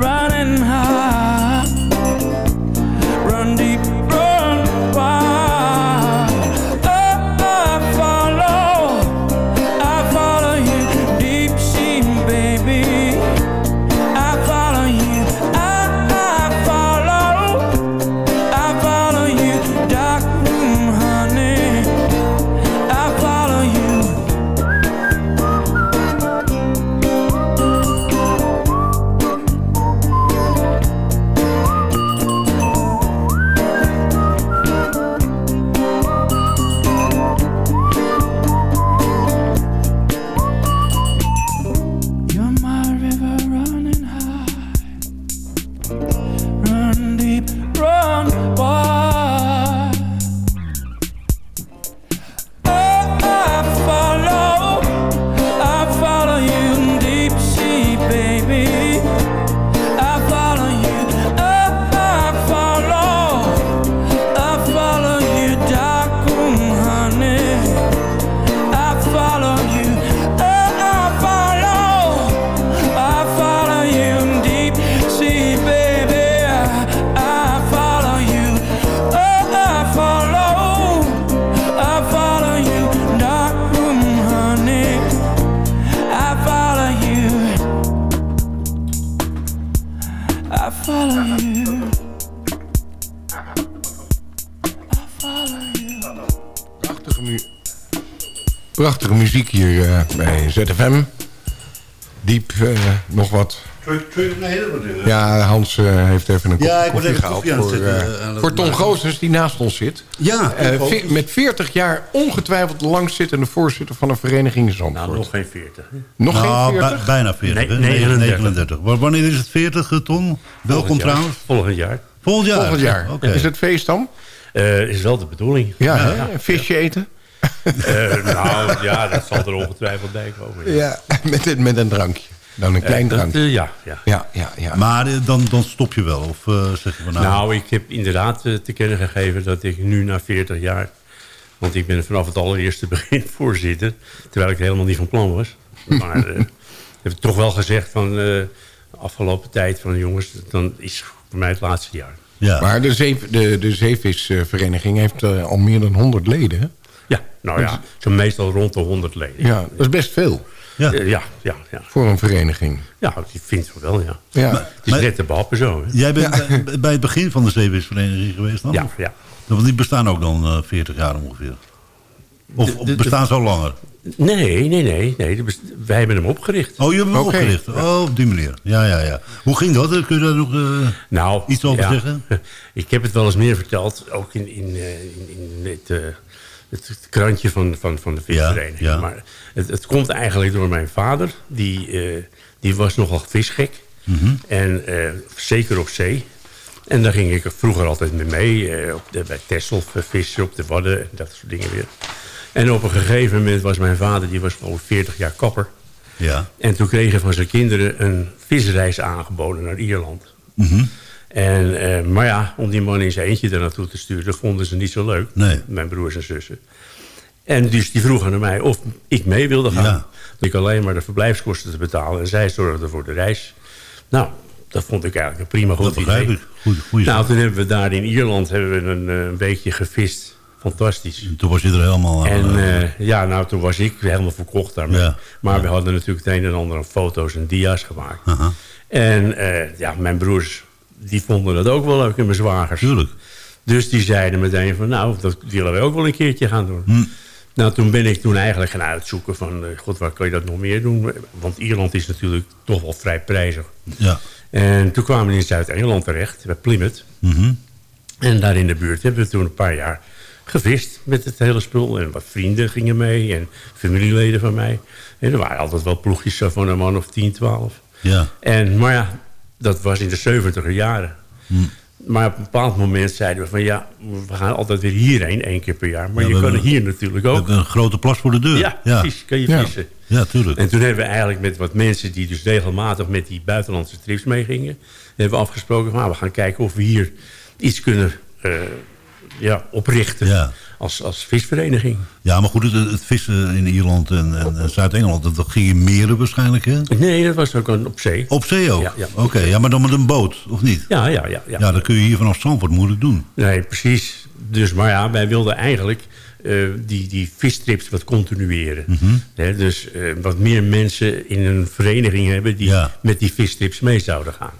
ZFM. Diep, eh, nog wat. Ja, Hans eh, heeft even een Ja, kopje ik koffie gehaald koffie voor, eh, voor Tom maken. Goossens die naast ons zit. Ja, Tom met 40 jaar ongetwijfeld langzittende voorzitter van een vereniging in Zandvoort. Nou, nog geen 40. hè? Nog Nou, geen 40? bij- bijna 40. Nee, hè? 39. 39. Wa- Wanneer is het 40, eh, Ton? Welkom trouwens. Volgend jaar. Volgend jaar. Volgend jaar. Oké. Is het feest dan? Eh, is wel de bedoeling. Ja? Een visje eten? Eh, nou, ja, dat zal er ongetwijfeld bij komen. Ja, met, een- met een drankje. Dan een klein Eh, dat, drankje. eh, ja, ja. Ja, ja, ja. Maar dan, dan stop je wel? Of eh, zeg je van nou... Nou, ik heb inderdaad te kennen gegeven dat ik nu na 40 jaar... want ik ben vanaf het allereerste begin voorzitter... terwijl ik er helemaal niet van plan was. Maar eh, heb ik toch wel gezegd van eh, de afgelopen tijd van jongens... dan is voor mij het laatste jaar. ja. Maar de, zee, de, de zeevisvereniging heeft eh, al meer dan 100 leden. Ja, nou ja, zo meestal rond de 100 leden. Ja, dat is best veel ja. Eh, ja, ja, ja. voor een vereniging. Ja, ik vind het wel, ja. Ja. Het is Maar- net te behappen zo, hè? Jij bent bij, bij het begin van de zeewisvereniging geweest dan? Ja, ja. Want die bestaan ook dan eh 40 jaar ongeveer. Of, De- of de- bestaan ze al langer? Nee, nee, nee. nee de wij hebben hem opgericht. Oh, je hebt hem opgericht. Oh, op die manier. Ja, ja, ja. Hoe ging dat? Kun je daar nog... eh, Nou, Iets over ja, zeggen? Ik heb het wel eens meer verteld, ook in, in, eh, in, in het, eh, het, het krantje van, van, van de visvereniging. Ja, ja. Maar het, het komt eigenlijk door mijn vader. Die, eh, die was nogal visgek. Mhm. En eh, zeker op zee. En daar ging ik vroeger altijd mee mee. eh, op de, bij Texel eh, vissen, op de Wadden en dat soort dingen weer. En op een gegeven moment was mijn vader, die was gewoon 40 jaar kapper. ja. En toen kregen van zijn kinderen een visreis aangeboden naar Ierland. Mhm. En, eh, maar ja, om die man in zijn eentje daar naartoe te sturen... dat vonden ze niet zo leuk, Nee. mijn broers en zussen. En dus die vroegen aan mij of ik mee wilde gaan. Ja. Ik alleen maar de verblijfskosten te betalen... en zij zorgden voor de reis. Nou, dat vond ik eigenlijk een prima goed idee. ik. Goeie, Nou, toen hebben we daar in Ierland hebben we een, eh, een weekje gevist. Fantastisch. Toen was je er helemaal... aan, En eh, eh, ja, nou, toen was ik helemaal verkocht daarmee. Ja. Maar we hadden natuurlijk het een en ander aan foto's en dia's gemaakt. En eh, ja, mijn broers, die vonden dat ook wel leuk en mijn zwagers. Tuurlijk. Dus die zeiden meteen van, nou, dat willen wij ook wel een keertje gaan doen. Hm. Nou, toen ben ik toen eigenlijk gaan uitzoeken van, eh, god, waar kan je dat nog meer doen? Want Ierland is natuurlijk toch wel vrij prijzig. Ja. En toen kwamen we in Zuid-Engeland terecht, bij Plymouth. Mhm. En daar in de buurt hebben we toen een paar jaar gevist met het hele spul. En wat vrienden gingen mee en familieleden van mij. En er waren altijd wel ploegjes van een man of 10, 12. Ja. En, maar ja, dat was in de 70 jaren. Hm. Maar op een bepaald moment zeiden we van ja, we gaan altijd weer hierheen, één keer per jaar. Maar Ja, je kan hebben- hier natuurlijk We ook. hebben een grote plas voor de deur. Ja, ja. precies, kan je Ja. vissen. Ja, tuurlijk. En toen hebben we eigenlijk met wat mensen die dus regelmatig met die buitenlandse trips meegingen... hebben we afgesproken van nou, we gaan kijken of we hier iets kunnen eh, ja, oprichten. Als, als visvereniging. Ja, maar goed, het, het vissen in Ierland en, en, en Zuid-Engeland... dat, dat ging in meren waarschijnlijk, hè? Nee, dat was ook een- op zee. Op zee ook? Ja, ja. Oké, ja, maar dan met een boot, of niet? Ja, ja, ja. ja. Ja, dat kun je hier vanaf Zandvoort moeilijk doen. Nee, precies. Dus, maar ja, wij wilden eigenlijk eh, die, die visstrips wat continueren. Mhm. Dus eh, wat meer mensen in een vereniging hebben... die Ja. met die visstrips mee zouden gaan.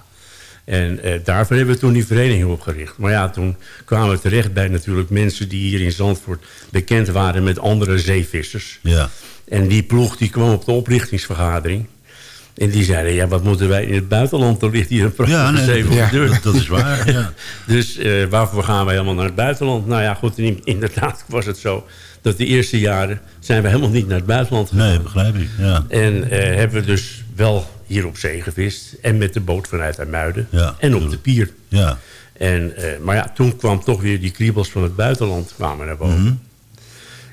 En eh, daarvoor hebben we toen die vereniging opgericht. Maar ja, toen kwamen we terecht bij natuurlijk mensen... die hier in Zandvoort bekend waren met andere zeevissers. Ja. En die ploeg die kwam op de oprichtingsvergadering... En die zeiden, ja, wat moeten wij in het buitenland? Er ligt hier een prachtige Ja, nee, zee voor ja, de deur. Dat, dat is waar, ja. Dus eh, waarvoor gaan wij helemaal naar het buitenland? Nou ja, goed, in- inderdaad was het zo... dat de eerste jaren zijn we helemaal niet naar het buitenland gegaan. Nee, begrijp ik, ja. En eh, hebben we dus wel hier op zee gevist. En met de boot vanuit IJmuiden. Ja, en op de pier. Ja, En, eh, maar ja, toen kwam toch weer die kriebels van het buitenland kwamen naar boven. Mhm.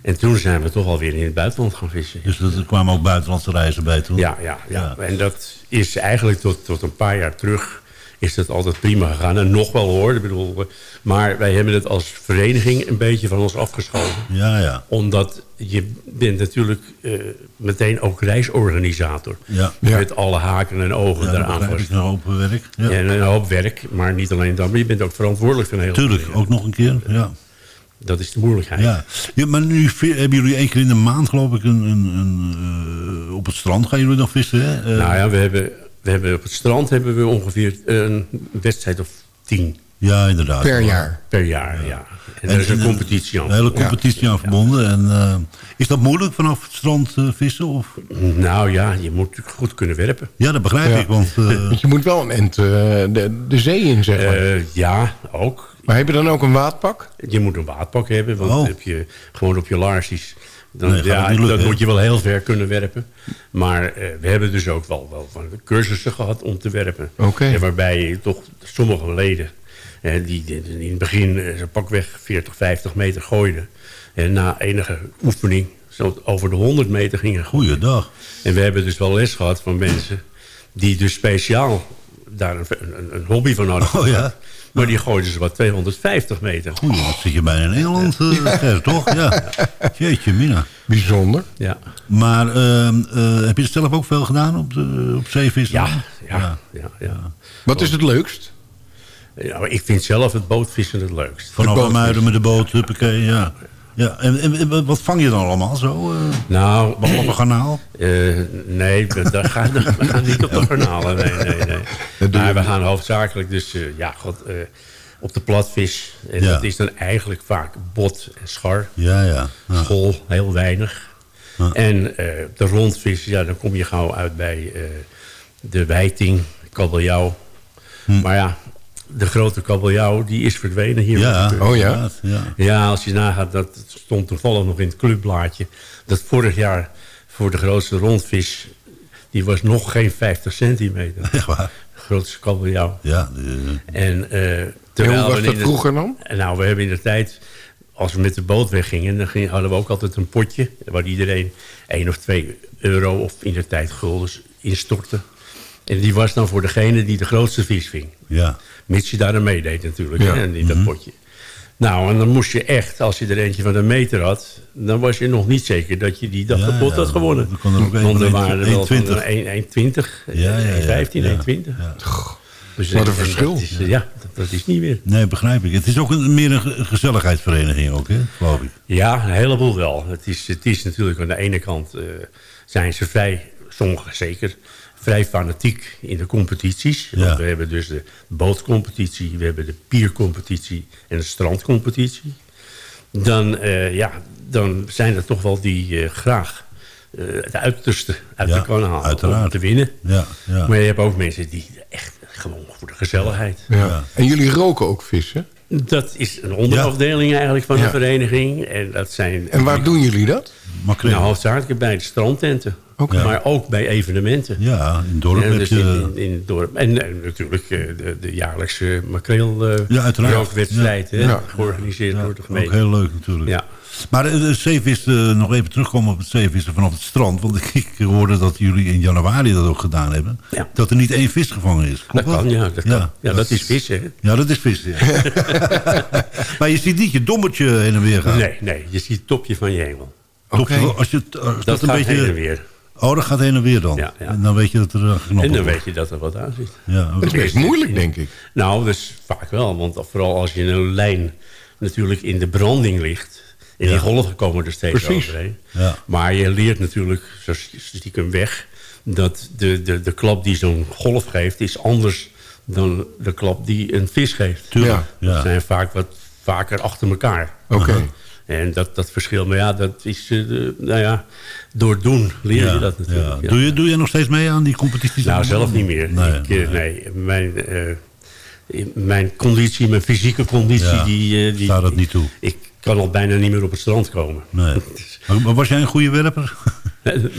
En toen zijn we toch alweer in het buitenland gaan vissen. dus er kwamen ook buitenlandse reizen bij toen? Ja, ja, ja. Ja. En dat is eigenlijk tot, tot een paar jaar terug is dat altijd prima gegaan. En nog wel hoor. Ik bedoel, eh, maar wij hebben het als vereniging een beetje van ons afgeschoven. Ja, ja. Omdat je bent natuurlijk eh, meteen ook reisorganisator. Ja. Ja. Met alle haken en ogen Ja, dat daaraan ik. Een hoop werk. Ja. En een hoop werk, maar niet alleen dat. Maar je bent ook verantwoordelijk voor een hele Tuurlijk, ook nog een keer. Ja. Dat is de moeilijkheid. Ja. ja, maar nu hebben jullie één keer in de maand, geloof ik, een, een, een, eh, op het strand gaan jullie nog vissen, hè? Eh, Nou ja, we hebben, we hebben op het strand hebben we ongeveer een wedstrijd of tien ja, inderdaad. Per jaar. per jaar. Ja. En, er is een competitie aan. Een hele competitie aan verbonden. En, eh, is dat moeilijk vanaf het strand eh, vissen? Of? Nou ja, je moet goed kunnen werpen. Ja, dat begrijp Ja. ik. Want, eh, Want je moet wel een end eh, de, de zee in, zeg maar. Eh, ja, ook. maar heb je dan ook een waadpak? Je moet een waadpak hebben, want Oh. heb je gewoon op je laarsjes... Dan, Nee, ja, lukken, dat hè? moet je wel heel ver kunnen werpen. Maar eh, we hebben dus ook wel, wel van de cursussen gehad om te werpen. En waarbij je toch sommige leden... eh, die, die in het begin ze pakweg 40, 50 meter gooiden. En na enige oefening zo over de 100 meter gingen gooien. goeiedag. En we hebben dus wel les gehad van mensen... die dus speciaal daar een, een, een hobby van hadden. Oh ja? Maar die gooiden ze wat 250 meter. Goeie, dat zit je bijna in Nederland, eh, Ger, toch? Ja. Jeetje, mina. Bijzonder. Ja, Maar ehm, eh, heb je het zelf ook veel gedaan op, de, op zeevissen? ja, ja, ja. ja, Wat is het leukst? Ja, maar ik vind zelf het bootvissen het leukst. Vanaf. Muiden met de boot, huppakee, ja. Ja. En, wat vang je dan allemaal zo? eh Nou, behalve garnaal? eh, nee, we, daar gaan, we gaan niet op de garnalen. Nee, nee, nee. Dat Maar we gaan hoofdzakelijk dus, eh, ja, god, op de platvis. En Ja. dat is dan eigenlijk vaak bot en schar. Ja, ja. ja. School, heel weinig. Ja. En de rondvis, ja, dan kom je gauw uit bij de wijting, kabeljauw. Hm. Maar ja, de grote kabeljauw, die is verdwenen hier. Ja. Oh ja? ja. Ja, als je nagaat, dat stond toevallig nog in het clubblaadje... dat vorig jaar voor de grootste rondvis... die was nog geen 50 centimeter. Echt waar. De grootste kabeljauw. Ja, de- En, eh En terwijl hoe was dat vroeger dan? nou, we hebben in de tijd, als we met de boot weggingen... dan ging- hadden we ook altijd een potje... waar iedereen 1 of 2 euro of in de tijd guldens instortte. En die was dan voor degene die de grootste vis ving. ja. Mits je daar aan meedeed natuurlijk, Ja. hè, in dat potje. Nou, en dan moest je echt, als je er eentje van een meter had... dan was je nog niet zeker dat je die dag Ja, de pot ja, had gewonnen. dan kon er ook Want er waren er wel van 1,20. 1 1,20, Ja, ja, ja, 1,15, ja. 1,20. Ja. Dus, Wat een en verschil. Dat is, eh, ja, dat, dat is niet meer. Nee, begrijp ik. Het is ook een, meer een ge- gezelligheidsvereniging ook, hè? geloof ik. Ja, een heleboel wel. Het is, het is natuurlijk aan de ene kant eh, zijn ze vrij, sommigen zeker, vrij fanatiek in de competities. Ja. Want we hebben dus de bootcompetitie, we hebben de piercompetitie en de strandcompetitie. Dan, eh, ja, dan zijn er toch wel die eh, graag eh, het uiterste uit Ja, de kan halen om uiteraard. te winnen. Ja, ja. Maar je hebt ook mensen die echt gewoon voor de gezelligheid. Ja. Ja. En jullie roken ook vissen? Dat is een onderafdeling eigenlijk van Ja. de vereniging. En dat zijn En waar doen jullie dat? Makreel. nou, hoofdzakelijk bij de strandtenten. Maar ook bij evenementen. Ja, in het dorp Ja, heb dus je... in, in, in het dorp. En, eh, natuurlijk eh, de, de jaarlijkse makreel eh, Ja, uiteraard. rookwedstrijd, Ja. hè, Ja. georganiseerd door de Ook gemeente. heel leuk natuurlijk. Ja. Maar de zeevis, eh, nog even terugkomen op het zeevissen vanaf het strand. Want ik, hoorde dat jullie in januari dat ook gedaan hebben. Ja. Dat er niet één vis gevangen is. Dat kan, ja. Dat, kan. ja, dat, is vis. vissen. hè? Ja, dat is vis. Ja. maar je ziet niet je dommertje heen en weer gaan. Nee, nee, je ziet het topje van je hengel. Topje, Oké. Als je, het- als Dat, dat, een gaat beetje... heen en weer. Oh, dat gaat heen en weer dan. Ja, ja. En dan weet je dat er een knop En dan op weet je dat er wat aan zit. Ja. Het is best moeilijk, denk ik. Nou, dus vaak wel. Want vooral als je een lijn natuurlijk in de branding ligt... en die golven komen er steeds Precies. overheen. Ja. Maar je leert natuurlijk, zo stiekem weg... dat de, de, de klap die zo'n golf geeft... is anders dan de klap die een vis geeft. Tuurlijk. Ja. Ja. Ze zijn vaak wat vaker achter elkaar. Oké. En dat, dat verschil, maar ja, dat is, de- nou ja, door doen leer Ja, je dat natuurlijk. ja. ja. Doe, je, doe je nog steeds mee aan die competities? Nou, zelf niet meer. Nee, ik, eh, nee. nee. Mijn, eh, mijn conditie, mijn fysieke conditie, Ja, die, eh, die... staat dat niet toe. Ik kan al bijna niet meer op het strand komen. Nee. Maar, maar was jij een goede werper?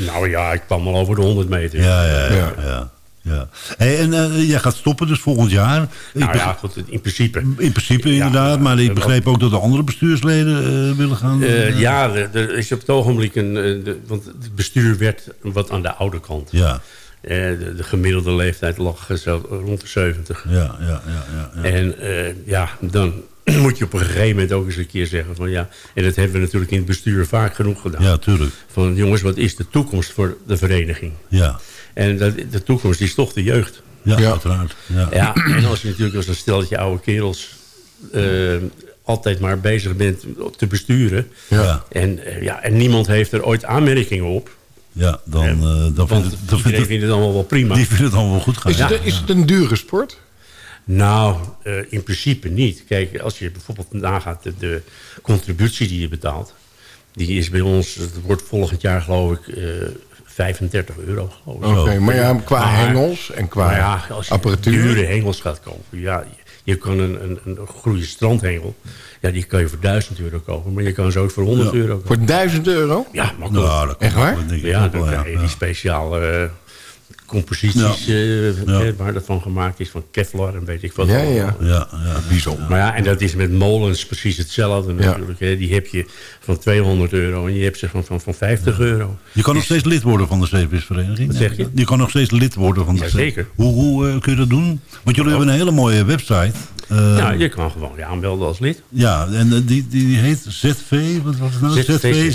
nou ja, ik kwam al over de 100 meter. Ja, ja, ja. Ja. Hey, en eh, jij gaat stoppen dus volgend jaar. Nou ja, goed, in principe. In principe Ja, inderdaad, ja, maar ik begreep ook dat de andere bestuursleden eh, willen gaan. Eh, ja, er, is op het ogenblik een... de- want het bestuur werd wat aan de oude kant. Ja, de, de gemiddelde leeftijd lag zo rond de 70. ja, ja, ja. ja. En ja, dan moet je op een gegeven moment ook eens een keer zeggen van ja... en dat hebben we natuurlijk in het bestuur vaak genoeg gedaan. Ja, tuurlijk. Van jongens, wat is de toekomst voor de vereniging? Ja, En dat, de toekomst is toch de jeugd. ja, Ja. uiteraard. Ja. Ja, en als je natuurlijk als een stelletje oude kerels... eh, altijd maar bezig bent te besturen... Ja. En, eh, ja, en niemand heeft er ooit aanmerkingen op... Ja, dan, eh dan vindt het, dan vindt het, vindt het allemaal wel prima. die vindt het allemaal wel goed gaan. Is, het, is het een dure sport? Nou, eh, in principe niet. Kijk, als je bijvoorbeeld nagaat de, de contributie die je betaalt... die is bij ons, het wordt volgend jaar geloof ik eh 35 euro. Geloof ik. Oké, maar ja, qua Maar- hengels en qua ja, als je apparatuur. dure hengels gaat kopen... ja, je, je kan een, een, een goede strandhengel... ja, die kan je voor 1000 euro kopen... maar je kan ze ook voor 100 Ja. euro kopen. Voor 1000 euro? Ja, makkelijk. Nou, dat Echt kan waar? ja, dan krijg je die speciale eh, composities... eh, Ja. eh, waar dat van gemaakt is, van Kevlar en weet ik wat. Ja, ja. Ja, ja. Bijzonder. Maar ja, en dat is met molens precies hetzelfde Ja. natuurlijk. Hè. Die heb je van 200 euro en je hebt ze van, van, van 50 euro. Je kan nog steeds lid worden van de zeevisvereniging. Wat zeg je? Je kan nog steeds lid worden van de zeker. Hoe, hoe eh, kun je dat doen? Want jullie hebben een hele mooie website. Eh, nou, je kan gewoon je aanmelden als lid. Ja, en eh, die, die heet ZV, wat was het nou? ZV.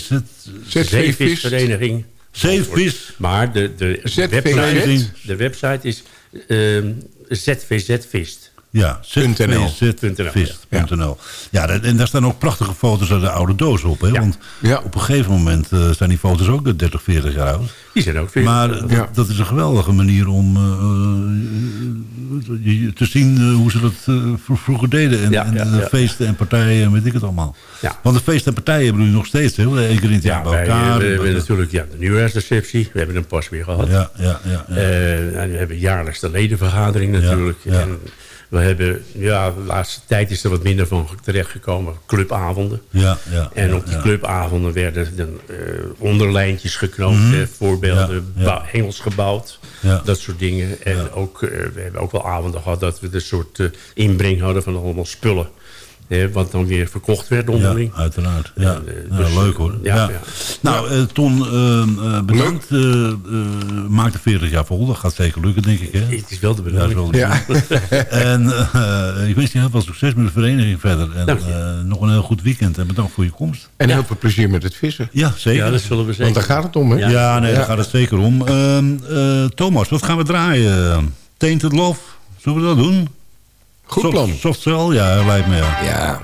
ZV Zeevisvereniging. Zeevis. Maar de, de, ZVZ. website, de website is ehm ZVZ-vist. Ja, .nl. zvvist.nl. Ja, dat- en daar staan ook prachtige foto's uit de oude doos op. Hè? Ja. Want Ja. op een gegeven moment eh, zijn die foto's ook 30, 40 jaar oud. Die zijn ook veel. Maar eh, Ja. dat, dat is een geweldige manier om eh, eh, te zien eh, hoe ze dat eh, vro- vroeger deden. En, Ja, en ja, de ja. feesten en partijen en weet ik het allemaal. Ja. Want de feesten en partijen hebben jullie nog steeds. Hè? Eén keer in het jaar ja, bij elkaar. we hebben natuurlijk ja, de nieuwjaarsreceptie. We hebben hem pas weer gehad. ja, ja, ja, ja. Eh, en we hebben jaarlijks de ledenvergadering natuurlijk. Ja, ja. En we hebben, ja, de laatste tijd is er wat minder van terechtgekomen. Clubavonden. ja, ja, En op die ja. clubavonden werden dan, eh, onderlijntjes geknoopt, Mhm. eh, voorbeelden, Ja, hengels gebouwd, Ja. dat soort dingen. En ook, eh, we hebben ook wel avonden gehad dat we een soort eh, inbreng hadden van allemaal spullen. Hè, wat dan weer verkocht werd onderling. Ja, uiteraard. Ja. En, eh, Nou, dus, leuk hoor. ja, Ja, ja. Nou, eh, Ton, eh, bedankt. Maak de 40 jaar vol. Dat gaat zeker lukken, denk ik. Hè? Het is wel de Ja, bedoeling. en ik wens je heel veel succes met de vereniging verder. En eh, nog een heel goed weekend. En bedankt voor je komst. En heel veel plezier met het vissen. Ja, zeker. Ja, dat zullen we zeker. Want daar gaat het om, hè? Ja. Ja, nee, Ja. daar gaat het zeker om. Ehm, eh, Thomas, wat gaan we draaien? Tainted Love? Zullen we dat doen? Goed plan. Soft? Ja, lijkt me ja. Ja.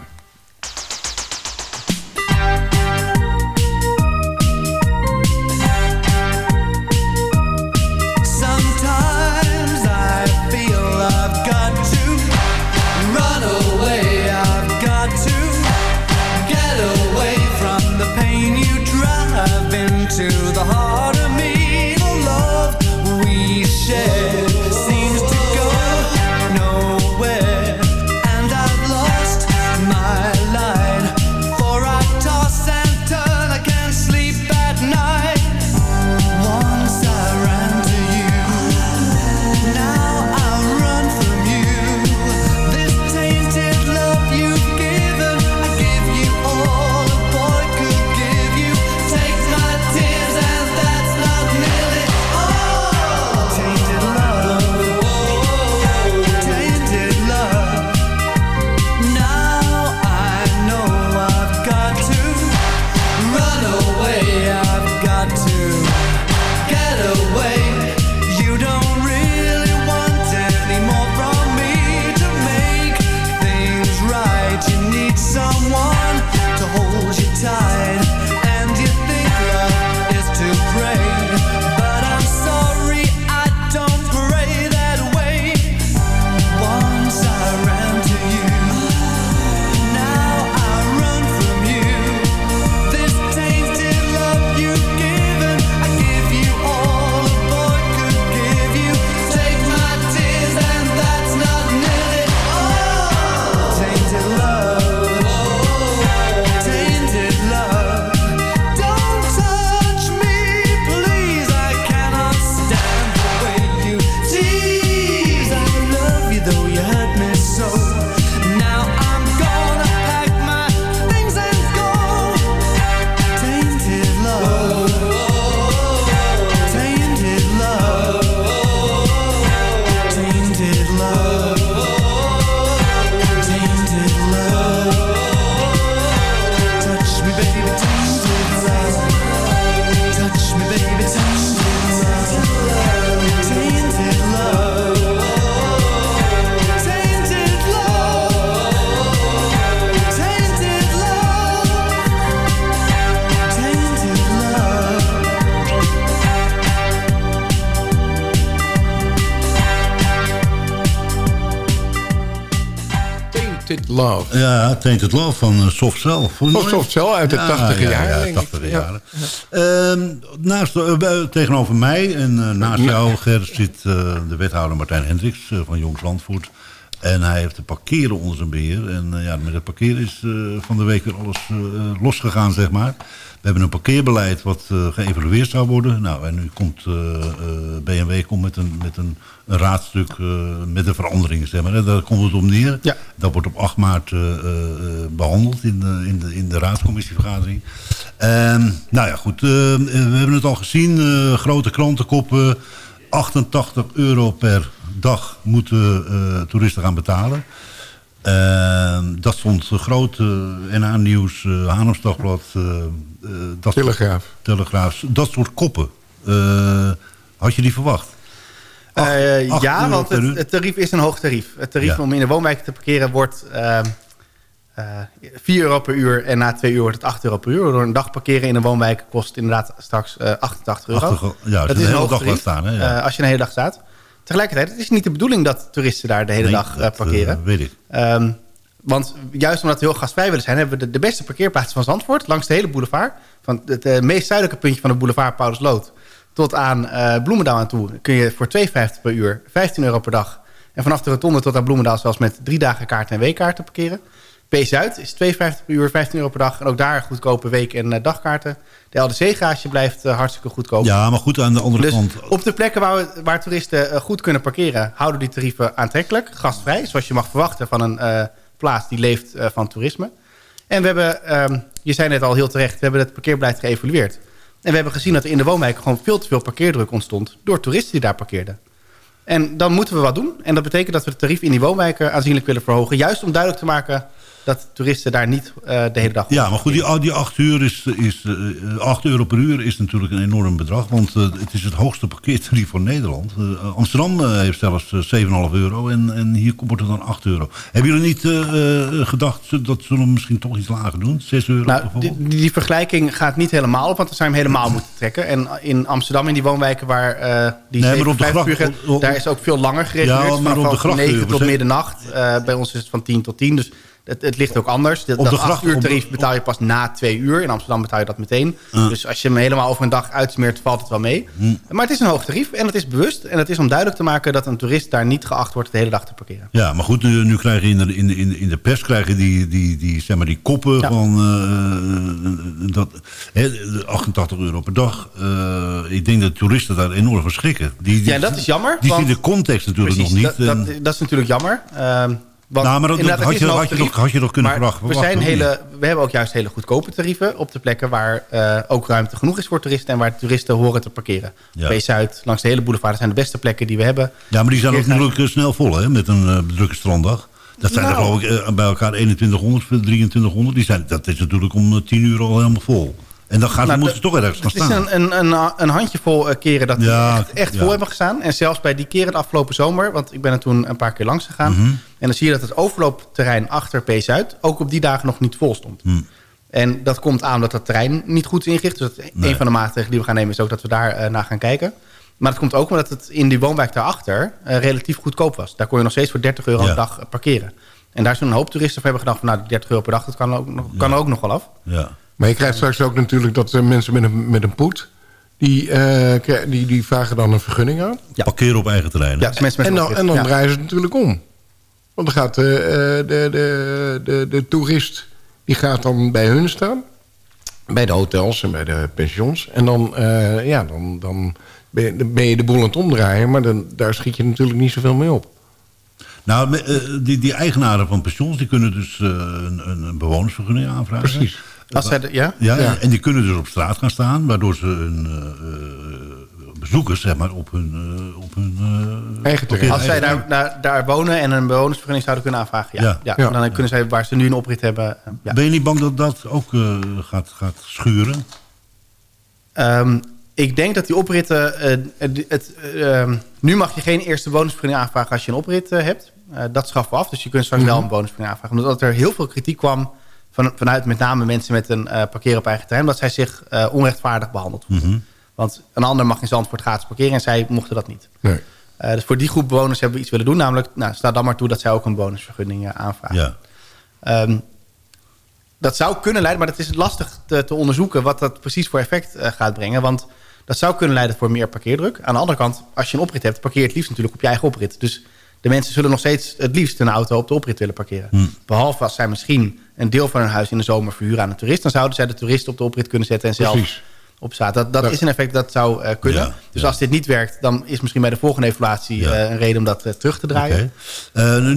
Ja, Tainted Love van Soft Cell. Oh, mooi? Soft Cell uit de Ja, 80e ja, jaren, Ja, denk ik. 80e Ja. jaren. Ehm, naast, eh, tegenover mij en eh, naast jou, Ger, zit eh, de wethouder Martijn Hendricks van Jong Zandvoort. En hij heeft de parkeren onder zijn beheer. En ja, met het parkeren is van de week weer alles losgegaan, zeg maar. We hebben een parkeerbeleid wat eh, geëvalueerd zou worden. Nou, en nu komt eh, eh, BMW komt met een, met een, een raadstuk met de veranderingen, zeg maar. En Daar komt het om neer. Ja. Dat wordt op 8 maart eh, eh, eh, behandeld in de, in de, in de raadscommissievergadering. Ehm, nou ja, goed. we hebben het al gezien. grote krantenkoppen. 88 euro per dag moeten toeristen gaan betalen. Ehm, dat stond groot uh, NA Nieuws, uh, Haarlems Dagblad, eh, eh, dat Telegraaf. Telegraaf. Dat soort koppen. Eh, had je die verwacht? Eh, acht ja, want het, tarief is een hoog tarief. Het tarief Ja. om in de woonwijk te parkeren wordt ehm, eh 4 euro per uur. En na 2 uur wordt het 8 euro per uur. Door een dag parkeren in een woonwijk kost inderdaad straks eh 88 euro. Ja, als je dat de is een hele dag staan, hè, ja. eh, als je een hele dag staat. Tegelijkertijd, het is niet de bedoeling dat toeristen daar de hele Nee, dag eh, dat, parkeren. eh, weet ik. Ehm, want juist omdat we heel gastvrij willen zijn... hebben we de, de beste parkeerplaats van Zandvoort... langs de hele boulevard. Van het eh, meest zuidelijke puntje van de boulevard Paulusloot... tot aan Bloemendaal aan toe... kun je voor 2,50 per uur, 15 euro per dag... en vanaf de rotonde tot aan Bloemendaal... zelfs met drie dagen kaarten en weekkaarten parkeren. P-Zuid is 2,50 per uur, 15 euro per dag... en ook daar goedkope week- en eh, dagkaarten. De LDC-garage blijft eh, hartstikke goedkoop. Ja, maar goed, aan de andere Dus kant... op de plekken waar, we- waar toeristen eh, goed kunnen parkeren... houden die tarieven aantrekkelijk, gastvrij. Zoals je mag verwachten van een plaats die leeft van toerisme. En we hebben, ehm, je zei net al heel terecht... we hebben het parkeerbeleid geëvalueerd. En we hebben gezien dat er in de woonwijken... gewoon veel te veel parkeerdruk ontstond... door toeristen die daar parkeerden. En dan moeten we wat doen. En dat betekent dat we de tarief in die woonwijken aanzienlijk willen verhogen. Juist om duidelijk te maken dat toeristen daar niet eh, de hele dag... Ja, maar goed, die, die 8, uur is, is, eh, 8 euro per uur is natuurlijk een enorm bedrag. Want eh, het is het hoogste parkeertarief van Nederland. Eh, Amsterdam eh, heeft zelfs eh, 7,5 euro en, en hier wordt het dan 8 euro. Hebben jullie niet eh, eh, gedacht dat zullen we misschien toch iets lager doen? 6 euro Nou, bijvoorbeeld? die, die vergelijking gaat niet helemaal op, want zou je hem helemaal moeten trekken. En in Amsterdam, in die woonwijken waar eh, die Nee, maar op de 57 uur gracht- op- daar is ook veel langer gereguleerd. Ja, maar op de grachten, 9 tot we zijn- middernacht. Eh, bij ons is het van 10 tot 10, dus het, het ligt ook anders. Dat, dat 8 uur tarief betaal je pas na 2 uur. In Amsterdam betaal je dat meteen. Dus als je hem helemaal over een dag uitsmeert, valt het wel mee. Hm. Maar het is een hoog tarief en het is bewust. En het is om duidelijk te maken dat een toerist daar niet geacht wordt de hele dag te parkeren. Ja, maar goed, nu, nu krijg je in de, in, de, in de- pers krijg je die, die, die, zeg maar die koppen Ja. van eh, dat, hè, de 88 euro per dag. Eh, ik denk dat toeristen daar enorm verschrikken. Die, die, Ja, dat is jammer, Die want- zien de context natuurlijk Precies, nog niet. Dat, dat, dat is natuurlijk jammer. Want Nou, maar dat- had je- had je nog- had je nog kunnen verwachten, We, zijn hele, we hebben ook juist hele goedkope tarieven op de plekken waar eh, ook ruimte genoeg is voor toeristen en waar toeristen horen te parkeren. Ja. P-Zuid, langs de hele boulevard, zijn de beste plekken die we hebben. ja, maar die zijn ook natuurlijk eh, snel vol hè, met een eh, drukke stranddag. Dat zijn er Nou. geloof ik bij elkaar 2100, 2300. Die zijn, dat is natuurlijk om eh, 10 uur al helemaal vol. En dan gaan, Nou, moeten ze dat- toch ergens gaan Het is staan. een, een, een, een handjevol eh, keren dat Ja, echt, echt ja. vol hebben gestaan. En zelfs bij die keren de afgelopen zomer, want ik ben er toen een paar keer langs gegaan. Mhm. En dan zie je dat het overloopterrein achter P-Zuid ook op die dagen nog niet vol stond. Hm. En dat komt aan dat het terrein niet goed is ingericht. Dus dat Nee. een van de maatregelen die we gaan nemen is ook dat we daar eh, naar gaan kijken. Maar het komt ook omdat het in die woonwijk daarachter eh, relatief goedkoop was. Daar kon je nog steeds voor 30 euro Ja. per dag parkeren. En daar zijn een hoop toeristen voor hebben gedacht van nou, die 30 euro per dag, dat kan, ook, nog, kan er ook nog wel af. Ja. Maar je krijgt straks ook natuurlijk dat eh, mensen met een, met een poet... Die, eh, die, die vragen dan een vergunning aan. Ja. Parkeren op eigen terrein. Ja, mensen met En dan, oprit. en dan Ja. draaien ze het natuurlijk om. Want dan gaat de, eh, de, de, de, de toerist die gaat dan bij hun staan. Bij de hotels en bij de pensions. En dan, eh, ja, dan, dan, ben je, dan ben je de boel aan het omdraaien. Maar dan, daar schiet je natuurlijk niet zoveel mee op. Nou, die, die eigenaren van pensions die kunnen dus eh, een, een, een bewonersvergunning aanvragen. Precies. Als zij de- ja? Ja, Ja. en die kunnen dus op straat gaan staan, waardoor ze hun eh, eh, bezoekers zeg maar, op hun, eh, op hun eh, Eigen terrein. Als zij daar, daar, daar wonen en een bewonersvergunning zouden kunnen aanvragen. Ja. Ja. Ja. Ja. Dan kunnen zij, waar ze nu een oprit hebben. Ja. Ben je niet bang dat dat ook eh, gaat, gaat schuren? Ehm, ik denk dat die opritten... eh, het, het, eh, ehm, nu mag je geen eerste bonusvergunning aanvragen als je een oprit hebt. Eh, dat schaffen we af. Dus je kunt straks wel een bonusvergunning aanvragen. Omdat er heel veel kritiek kwam van, vanuit met name mensen met een eh parkeren op eigen terrein. Dat zij zich eh, onrechtvaardig behandeld voelden. Mhm. Want een ander mag in Zandvoort gratis parkeren en zij mochten dat niet. Nee. Eh, dus voor die groep bewoners hebben we iets willen doen. Namelijk, nou, sta dan maar toe dat zij ook een bonusvergunning aanvragen. Ja. Ehm, dat zou kunnen leiden, maar het is lastig te, te onderzoeken... wat dat precies voor effect gaat brengen. Want dat zou kunnen leiden voor meer parkeerdruk. Aan de andere kant, als je een oprit hebt... parkeer het liefst natuurlijk op je eigen oprit. Dus de mensen zullen nog steeds het liefst een auto op de oprit willen parkeren. Behalve als zij misschien een deel van hun huis in de zomer verhuren aan een toerist... dan zouden zij de toerist op de oprit kunnen zetten en zelf Precies. op straat. Dat, dat Ja. is een effect dat zou eh, kunnen. Ja, dus als dit niet werkt, dan is misschien bij de volgende evaluatie... eh, een reden om dat eh, terug te draaien.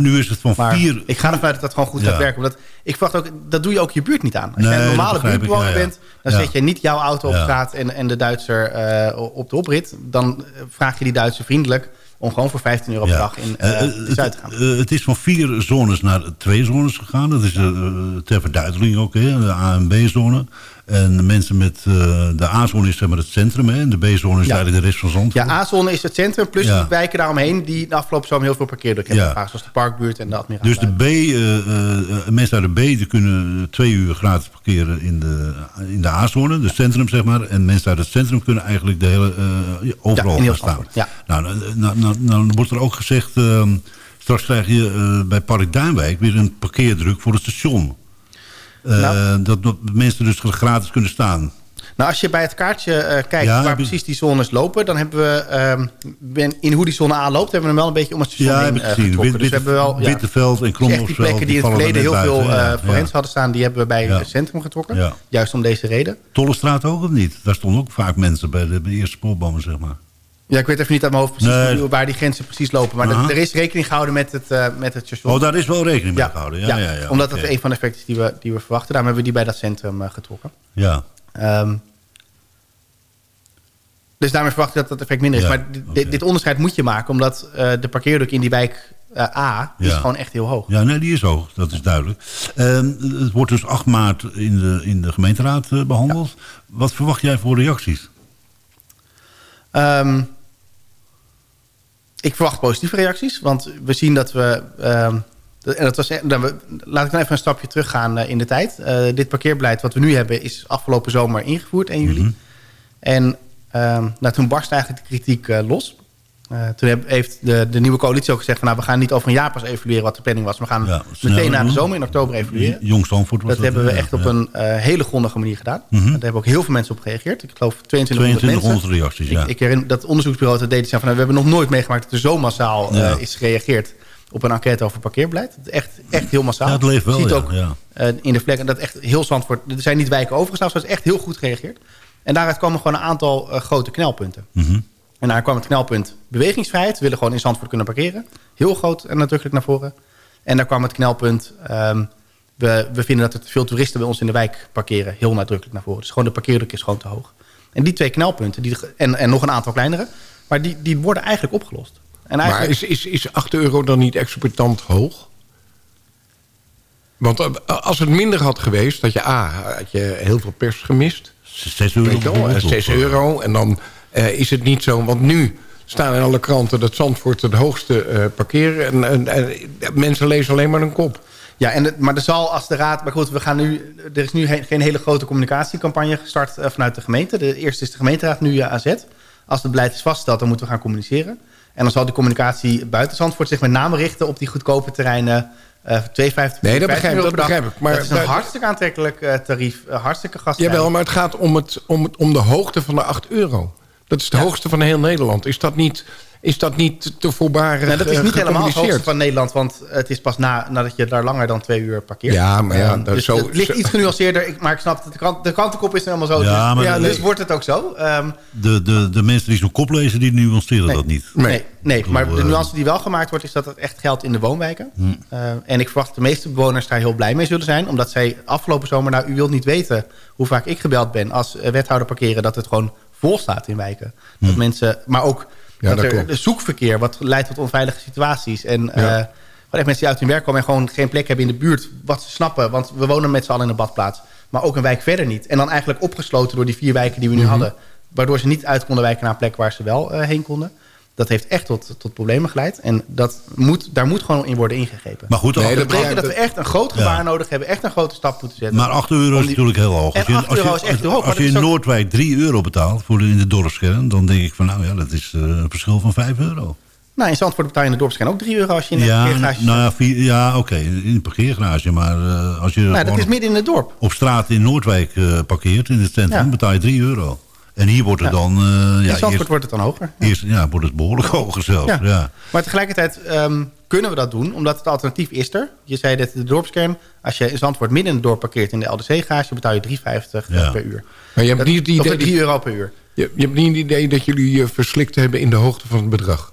Nu is het van Maar vier... ik ga ervan uit dat dat gewoon goed gaat werken. Omdat ik verwacht ook, dat doe je ook je buurt niet aan. Als Nee, jij een normale buurtbewoner bent... dan zet je niet jouw auto op straat en, en de Duitser op de oprit. Dan vraag je die Duitser vriendelijk om gewoon voor 15 euro per dag in de Zuid te gaan. het, is van vier zones naar twee zones gegaan. Dat is ter verduidelijking ook, hè, de A- en B-zone. En de mensen met eh, de A-zone is zeg maar het centrum. Hè, en de B-zone is Ja. eigenlijk de rest van Zandvoort. Ja, A-zone is het centrum, plus Ja. die wijken daaromheen... die de afgelopen zomer heel veel parkeerdruk hebben Ja. gevraagd. Zoals de Parkbuurt en de Admiraal. Dus de B, eh, eh, mensen uit de B die kunnen twee uur gratis parkeren in de, in de A-zone, de centrum zeg maar. En mensen uit het centrum kunnen eigenlijk de hele, overal Ja, in heel gaan staan. Nou, nou, nou, nou, wordt er ook gezegd, ehm, straks krijg je bij Park Duinwijk weer een parkeerdruk voor het station. Eh, Nou. Dat dat mensen dus gratis kunnen staan. Nou, als je bij het kaartje eh, kijkt Ja, waar precies die zones lopen... dan hebben we ehm, in hoe die zone aanloopt... hebben we hem wel een beetje om het station Ja, heen eh, gezien. getrokken. Wit- Dus we hebben wel, ja, Witteveld en dus echt Kromhofsveld, die plekken die in het er verleden heel veel ja, voor ja. hen hadden staan... die hebben we bij het centrum getrokken. Juist om deze reden. Tollestraat ook of niet? Daar stonden ook vaak mensen bij de, bij de eerste spoorbomen, zeg maar. Ja, ik weet even niet uit mijn hoofd precies Nee. waar die grenzen precies lopen. Maar er- er is rekening gehouden met het, eh, met het station. Oh, daar is wel rekening mee Ja, gehouden. Ja, ja, ja, ja, omdat dat een van de effecten is die we, die we verwachten. Daarom hebben we die bij dat centrum eh, getrokken. Ja. Ehm, dus daarmee verwacht ik dat dat effect minder is. Maar dit, onderscheid moet je maken... omdat eh, de parkeerdruk in die wijk A is gewoon echt heel hoog. Ja, nee, die is hoog. Dat is duidelijk. Ehm, het wordt dus 8 maart in de, in de gemeenteraad eh, behandeld. Wat verwacht jij voor reacties? Ehm, ik verwacht positieve reacties. Want we zien dat we... ehm, en dat was, e- nou, we- laat ik dan even een stapje teruggaan eh, in de tijd. Eh, dit parkeerbeleid wat we nu hebben... is afgelopen zomer ingevoerd, 1 juli. Mhm. En nou, toen barst eigenlijk de kritiek eh, los. Eh, toen heb- heeft de, de nieuwe coalitie ook gezegd... Van, nou, we gaan niet over een jaar pas evalueren wat de planning was. We gaan Ja, meteen na de zomer in oktober evalueren. Jong was Dat, dat. hebben we ja, echt op ja. een eh, hele grondige manier gedaan. Mhm. Daar hebben ook heel veel mensen op gereageerd. Ik geloof 2200, 2200 mensen. reacties, ja. Ik, ik herinner dat onderzoeksbureau dat deed. Zei van, nou, we hebben nog nooit meegemaakt dat er zo massaal eh, is gereageerd op een enquête over parkeerbeleid. Echt, echt heel massaal. Het leeft wel, Je ziet ook in de vlekken dat echt heel Zandvoort... Er zijn niet wijken overgestapt, dus het is echt heel goed gereageerd. En daaruit kwamen gewoon een aantal grote knelpunten. Mhm. En daar kwam het knelpunt bewegingsvrijheid. We willen gewoon in Zandvoort kunnen parkeren. Heel groot en nadrukkelijk naar voren. En daar kwam het knelpunt... ehm, we, we vinden dat er veel toeristen bij ons in de wijk parkeren. Heel nadrukkelijk naar voren. Dus gewoon de parkeerdruk is gewoon te hoog. En die twee knelpunten, die, en, en nog een aantal kleinere... maar die, die worden eigenlijk opgelost. En Maar eigenlijk, is, is, is 8 euro dan niet exorbitant hoog? Want eh, als het minder had geweest, had je A, had je heel veel pers gemist. 6 euro. Weet je wel, bijvoorbeeld, 6 of, euro. En dan is het niet zo, want nu staan in alle kranten dat Zandvoort het hoogste eh parkeren. En, en, en mensen lezen alleen maar een kop. Ja, en het, maar er zal als de raad... Maar goed, we gaan nu, er is nu geen, hele grote communicatiecampagne gestart eh, vanuit de gemeente. De eerste is de gemeenteraad, nu uh, AZ. Als het beleid is vastgesteld, dan moeten we gaan communiceren. En dan zal die communicatie buiten Zandvoort zich met name richten... op die goedkope terreinen... eh 2,50 Nee, dat begrijp, dat begrijp ik. Maar dat is een hartstikke aantrekkelijk eh, tarief. eh, hartstikke gastvrij. Jawel, maar het gaat om, het, om, het, om de hoogte van de 8 euro. Dat is de hoogste van heel Nederland. Is dat niet, is dat niet te voorbarig Nee, dat is eh, niet helemaal het hoogste van Nederland, want het is pas na, nadat je daar langer dan twee uur parkeert. Ja, maar ja, dat dus zo- het ligt zo- iets genuanceerder, ik, maar ik snap dat de, krant, de krantenkop is nou helemaal zo. Ja, dus, maar ja, de- dus wordt het ook zo. Ehm, De, de, de mensen die zo'n kop lezen, die nuanceren dat niet. nee, nee, maar bedoel, de eh, nuance die wel gemaakt wordt, is dat het echt geldt in de woonwijken. Hm. Eh, en ik verwacht dat de meeste bewoners daar heel blij mee zullen zijn. Omdat zij afgelopen zomer, nou u wilt niet weten hoe vaak ik gebeld ben als eh, wethouder parkeren, dat het gewoon vol staat in wijken. Dat mensen, maar ook Ja, dat dat er de zoekverkeer, wat leidt tot onveilige situaties. En Ja. eh, gewoon echt mensen die uit hun werk komen en gewoon geen plek hebben in de buurt. Wat ze snappen, want we wonen met z'n allen in een badplaats. Maar ook een wijk verder niet. En dan eigenlijk opgesloten door die vier wijken die we nu Mhm. hadden. Waardoor ze niet uit konden wijken naar een plek waar ze wel eh, heen konden. Dat heeft echt tot, tot problemen geleid. En dat moet, daar moet gewoon in worden ingegrepen. Maar goed, dat dat betekent dat we echt een groot gebaar Ja. nodig hebben. Echt een grote stap moeten zetten. Maar 8 euro is die- natuurlijk heel hoog. Als je, 8 als je, euro is echt heel hoog, Als je in ook- Noordwijk 3 euro betaalt voor de, in de dorpskern... dan denk ik van, nou ja, dat is eh, een verschil van 5 euro. Nou, in Zandvoort betaal je in de dorpskern ook 3 euro als je in een Ja, parkeergarage nou, ja, vier- ja oké, in een parkeergarage. Maar eh, als je Nou, dat is midden in het dorp. op straat in Noordwijk eh, parkeert, in het centrum, Ja. betaal je 3 euro. En hier wordt het Ja. dan... eh, in ja, Zandvoort eerst, wordt het dan hoger. eerst, ja, wordt het behoorlijk hoger zelfs. Ja. Ja. Maar tegelijkertijd ehm, kunnen we dat doen, omdat het alternatief is er. Je zei dat de dorpskern, als je in Zandvoort midden in het dorp parkeert in de LDC-garage, betaal je 3,50 Ja. per uur. Maar je hebt Dat- niet het of idee... 3 euro per uur. Je, je hebt niet het idee dat jullie je verslikt hebben in de hoogte van het bedrag.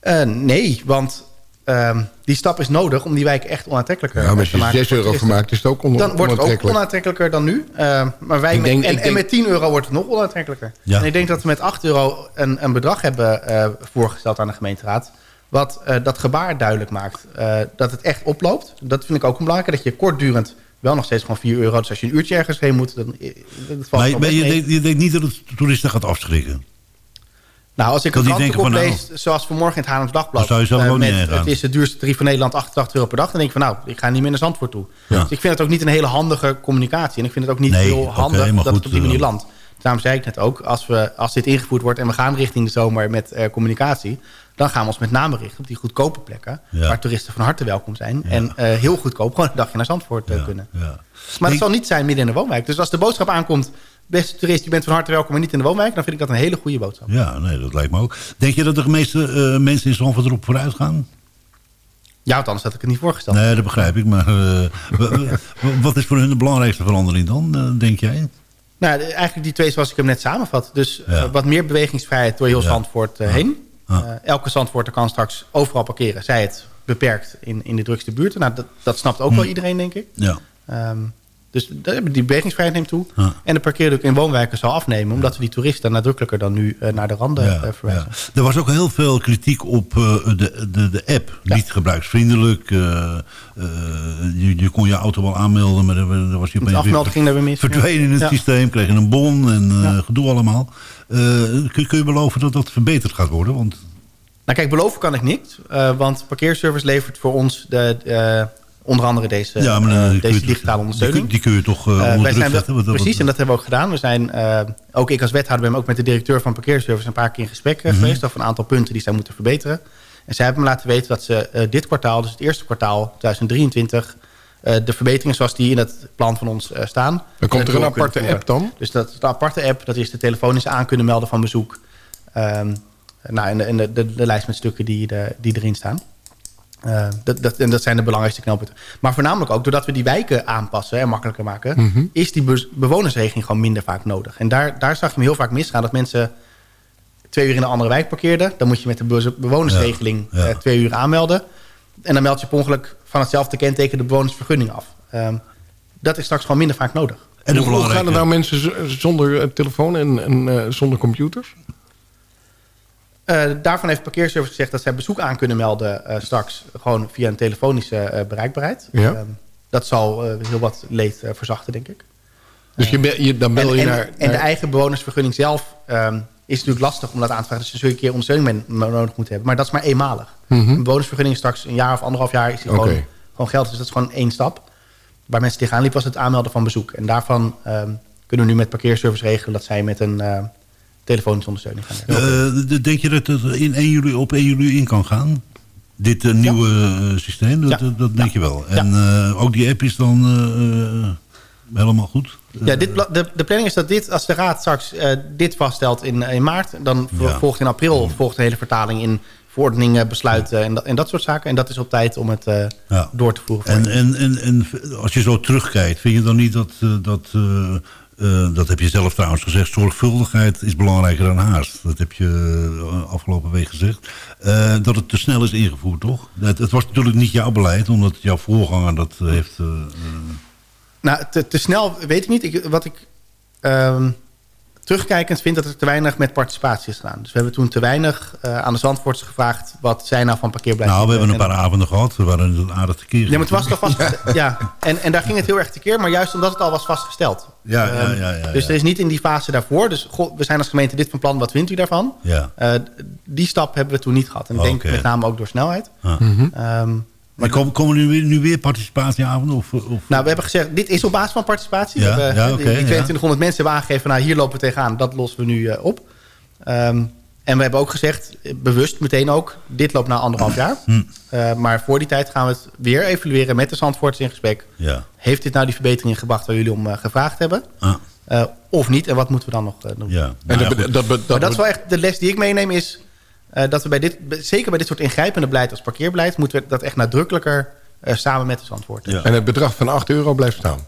Eh, nee, want ehm, die stap is nodig om die wijk echt onaantrekkelijker Ja, maar als te je maken. 6 voor euro gemaakt is het ook on Dan wordt het ook onaantrekkelijk. onaantrekkelijker dan nu. Eh, maar wij met- denk- en, met 10 euro wordt het nog onaantrekkelijker. Ja. En ik denk dat we met 8 euro een, een bedrag hebben eh, voorgesteld aan de gemeenteraad. Wat eh, dat gebaar duidelijk maakt. eh, dat het echt oploopt. Dat vind ik ook een belangrijke. Dat je kortdurend wel nog steeds gewoon 4 euro. Dus als je een uurtje ergens heen moet. Dan, dat valt Maar, je, mee. denkt, je denkt niet dat het toeristen gaat afschrikken? Nou, als ik een krantenkoop van, nou, lees, zoals vanmorgen in het Haarlems Dagblad... Zou je zelf eh, ook met. Het is het duurste tarief van Nederland, 88 euro per dag. Dan denk ik van, nou, ik ga niet meer naar Zandvoort toe. Ja. Dus ik vind het ook niet een hele handige communicatie. En ik vind het ook niet Nee, heel handig dat goed, het op die manier eh, landt. Daarom zei ik net ook, als, we, als dit ingevoerd wordt... en we gaan richting de zomer met eh, communicatie... dan gaan we ons met name richten op die goedkope plekken... Ja. waar toeristen van harte welkom zijn. En heel goedkoop gewoon een dagje naar Zandvoort kunnen. ja. Maar het zal niet zijn midden in de woonwijk. Dus als de boodschap aankomt... beste toerist, je bent van harte welkom, maar niet in de woonwijk... dan vind ik dat een hele goede boodschap. Ja, nee, dat lijkt me ook. Denk je dat de meeste eh, mensen in Zandvoort erop vooruit gaan? Ja, want anders had ik het niet voorgesteld. Nee, dat begrijp ik. Maar eh, wat is voor hun de belangrijkste verandering dan, eh, denk jij? Nou, eigenlijk die twee zoals ik hem net samenvat. Dus Ja. wat meer bewegingsvrijheid door heel Ja. Zandvoort heen. Ja. Elke Zandvoorter kan straks overal parkeren. Zij het beperkt in, in de drukste buurten. Nou, dat, dat snapt ook wel Hm. iedereen, denk ik. Ja. Ehm, dus de- die bewegingsvrijheid neemt toe. Ja. En de parkeerdruk in woonwijken zal afnemen... omdat we die toeristen nadrukkelijker dan nu eh, naar de randen Ja, eh, verwijzen. ja. Er was ook heel veel kritiek op eh, de, de, de app. Niet gebruiksvriendelijk. je, je kon je auto wel aanmelden, maar dan was je opeens afmelden weer ging weer mis. verdwenen in het systeem. Kreeg je een bon en gedoe allemaal. Kun, kun je beloven dat dat verbeterd gaat worden? Want Nou kijk, beloven kan ik niet. eh, want parkeerservice levert voor ons de, onder andere deze, ja, maar dan eh, deze toch- digitale ondersteuning. die kun je toch eh, Eh, onder druk zetten? Dat- precies, en dat hebben we ook gedaan. We zijn, eh, ook ik als wethouder ben ook met de directeur van parkeerservice... een paar keer in gesprek eh, Mhm. geweest over een aantal punten die zij moeten verbeteren. En zij hebben me laten weten dat ze eh, dit kwartaal, dus het eerste kwartaal 2023... eh, de verbeteringen zoals die in het plan van ons eh, staan... Dan komt eh, er een aparte app dan? Dus dat is de aparte app, dat is de telefonisch aan kunnen melden van bezoek. Ehm, nou, en de, en de, de, de lijst met stukken die, de, die erin staan. Eh, dat, dat, en dat zijn de belangrijkste knelpunten. Maar voornamelijk ook doordat we die wijken aanpassen en makkelijker maken... Mhm. is die be- bewonersregeling gewoon minder vaak nodig. En daar, daar zag je me heel vaak misgaan. Dat mensen twee uur in een andere wijk parkeerden. Dan moet je met de be- bewonersregeling Ja, ja. eh, twee uur aanmelden. En dan meld je per ongeluk van hetzelfde kenteken de bewonersvergunning af. Ehm, dat is straks gewoon minder vaak nodig. en Hoe, hoe gaan er nou mensen zonder eh, telefoon en, en eh, zonder computers? Eh, daarvan heeft parkeerservice gezegd dat zij bezoek aan kunnen melden eh, straks gewoon via een telefonische eh, bereikbaarheid. Ja. Ehm, dat zal heel wat leed verzachten, denk ik. Dus je, je, dan bel En, je en, naar... en de eigen bewonersvergunning zelf ehm, is natuurlijk lastig om dat aan te vragen. Dus dan zul je een keer ondersteuning nodig moeten hebben. Maar dat is maar eenmalig. Mhm. Een bewonersvergunning straks een jaar of anderhalf jaar is die gewoon, gewoon geld. Dus dat is gewoon één stap. Waar mensen tegenaan liepen was het aanmelden van bezoek. En daarvan ehm, kunnen we nu met parkeerservice regelen... dat zij met een telefonische ondersteuning gaan. Eh, denk je dat het in 1 juli, op 1 juli in kan gaan? Dit eh, nieuwe eh, systeem, dat, Ja. dat, denk je wel. En ook die app is dan helemaal goed? Ja, dit, de, de planning is dat dit, als de raad straks dit vaststelt in, in maart... dan volgt in april volgt een hele vertaling in verordeningen, besluiten en dat, en dat soort zaken. En dat is op tijd om het Ja. door te voeren. En, en, en, en als je zo terugkijkt, vind je dan niet dat... dat eh, dat heb je zelf trouwens gezegd. Zorgvuldigheid is belangrijker dan haast. Dat heb je eh, afgelopen week gezegd. Eh, dat het te snel is ingevoerd, toch? Het, het was natuurlijk niet jouw beleid, omdat jouw voorganger dat heeft... Nou, te, te snel weet ik niet. Ik, wat ik ehm, terugkijkend vind dat er te weinig met participatie is gedaan. Dus we hebben toen te weinig aan de Zandvoorters gevraagd... wat zij nou van parkeerbeleid nou, we hebben een paar avonden gehad. We waren een aardig tekeer. Ja, maar het was toch vast... Ja, en, en daar ging het heel erg tekeer, maar juist omdat het al was vastgesteld. Ja, ja, Ehm, ja, ja, dus er is niet in die fase daarvoor. Dus goh, we zijn als gemeente dit van plan, wat vindt u daarvan? Ja. Eh, die stap hebben we toen niet gehad. En ik denk met name ook door snelheid. Ah. Ehm, Maar komen, komen nu, weer, nu weer participatieavonden? Of, of, nou, we hebben gezegd, dit is op basis van participatie. Ja, we hebben, ja, die- oké, die ja. 2200 mensen hebben aangegeven, nou, hier lopen we tegenaan. Dat lossen we nu eh, op. Ehm, En we hebben ook gezegd, eh, bewust meteen ook... dit loopt na anderhalf jaar. Hm. Eh, maar voor die tijd gaan we het weer evalueren... met de Zandvoorters in gesprek. Ja. Heeft dit nou die verbetering gebracht waar jullie om eh, gevraagd hebben? Ah. Eh, of niet? En wat moeten we dan nog doen? Ja. En Nou ja, dat, goed. dat, dat, maar dat is wel echt de les die ik meeneem is... eh, dat we bij dit, zeker bij dit soort ingrijpende beleid als parkeerbeleid... moeten we dat echt nadrukkelijker eh, samen met de Zandvoorters. Ja. En het bedrag van 8 euro blijft staan.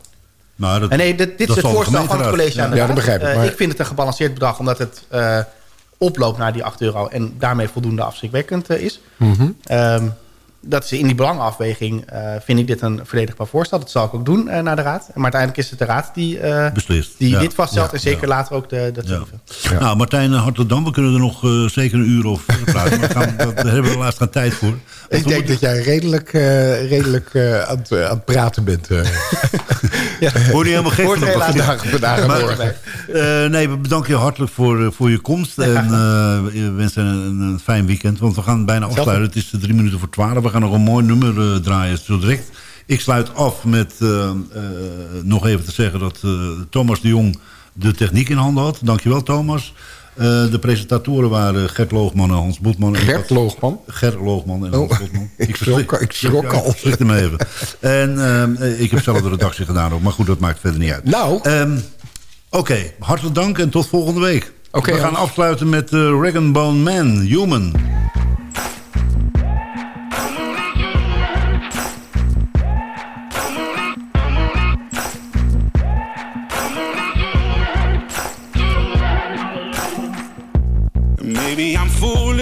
Nou, dat, En nee, dit, dit dat is het voorstel van het college aan de Ja, dat raad. begrijp ik, maar- ik vind het een gebalanceerd bedrag... omdat het eh, oploopt naar die 8 euro... en daarmee voldoende afschrikwekkend eh, is. Mhm. Ehm, dat is in die belangenafweging eh, vind ik dit een verdedigbaar voorstel. Dat zal ik ook doen eh, naar de raad. Maar uiteindelijk is het de raad die, eh, Beslist. die Ja. dit vaststelt... Ja, en zeker ja. later ook de, de Ja. tarieven. Nou, Martijn hartelijk dank. We kunnen er nog eh, zeker een uur over praten. Maar gaan, daar hebben we helaas geen tijd voor. Want Ik denk dat jij redelijk, eh, redelijk eh, aan, het, aan het praten bent. eh. Word je helemaal gek Hoort van op helaas vandaag. vandaag, vandaag en Maar, morgen. eh, nee, we bedanken je hartelijk voor, voor je komst. En eh, we wensen een, een fijn weekend. Want we gaan bijna afsluiten. Het is drie minuten voor twaalf. We gaan nog een mooi nummer eh, draaien zo direct. Ik sluit af met eh, eh, nog even te zeggen dat Thomas de Jong de techniek in handen had. Dankjewel Thomas. De presentatoren waren Gert Loogman en Hans Boetman. Gert Loogman? Gert Loogman en Oh, Hans Boetman. ik schrok- ik schrok al. Ik me even. En ik heb zelf de redactie gedaan ook. Maar goed, dat maakt verder niet uit. Nou, Ehm, Oké, hartelijk dank en tot volgende week. Oké, We gaan afsluiten met uh, Rag Bone Man, Human.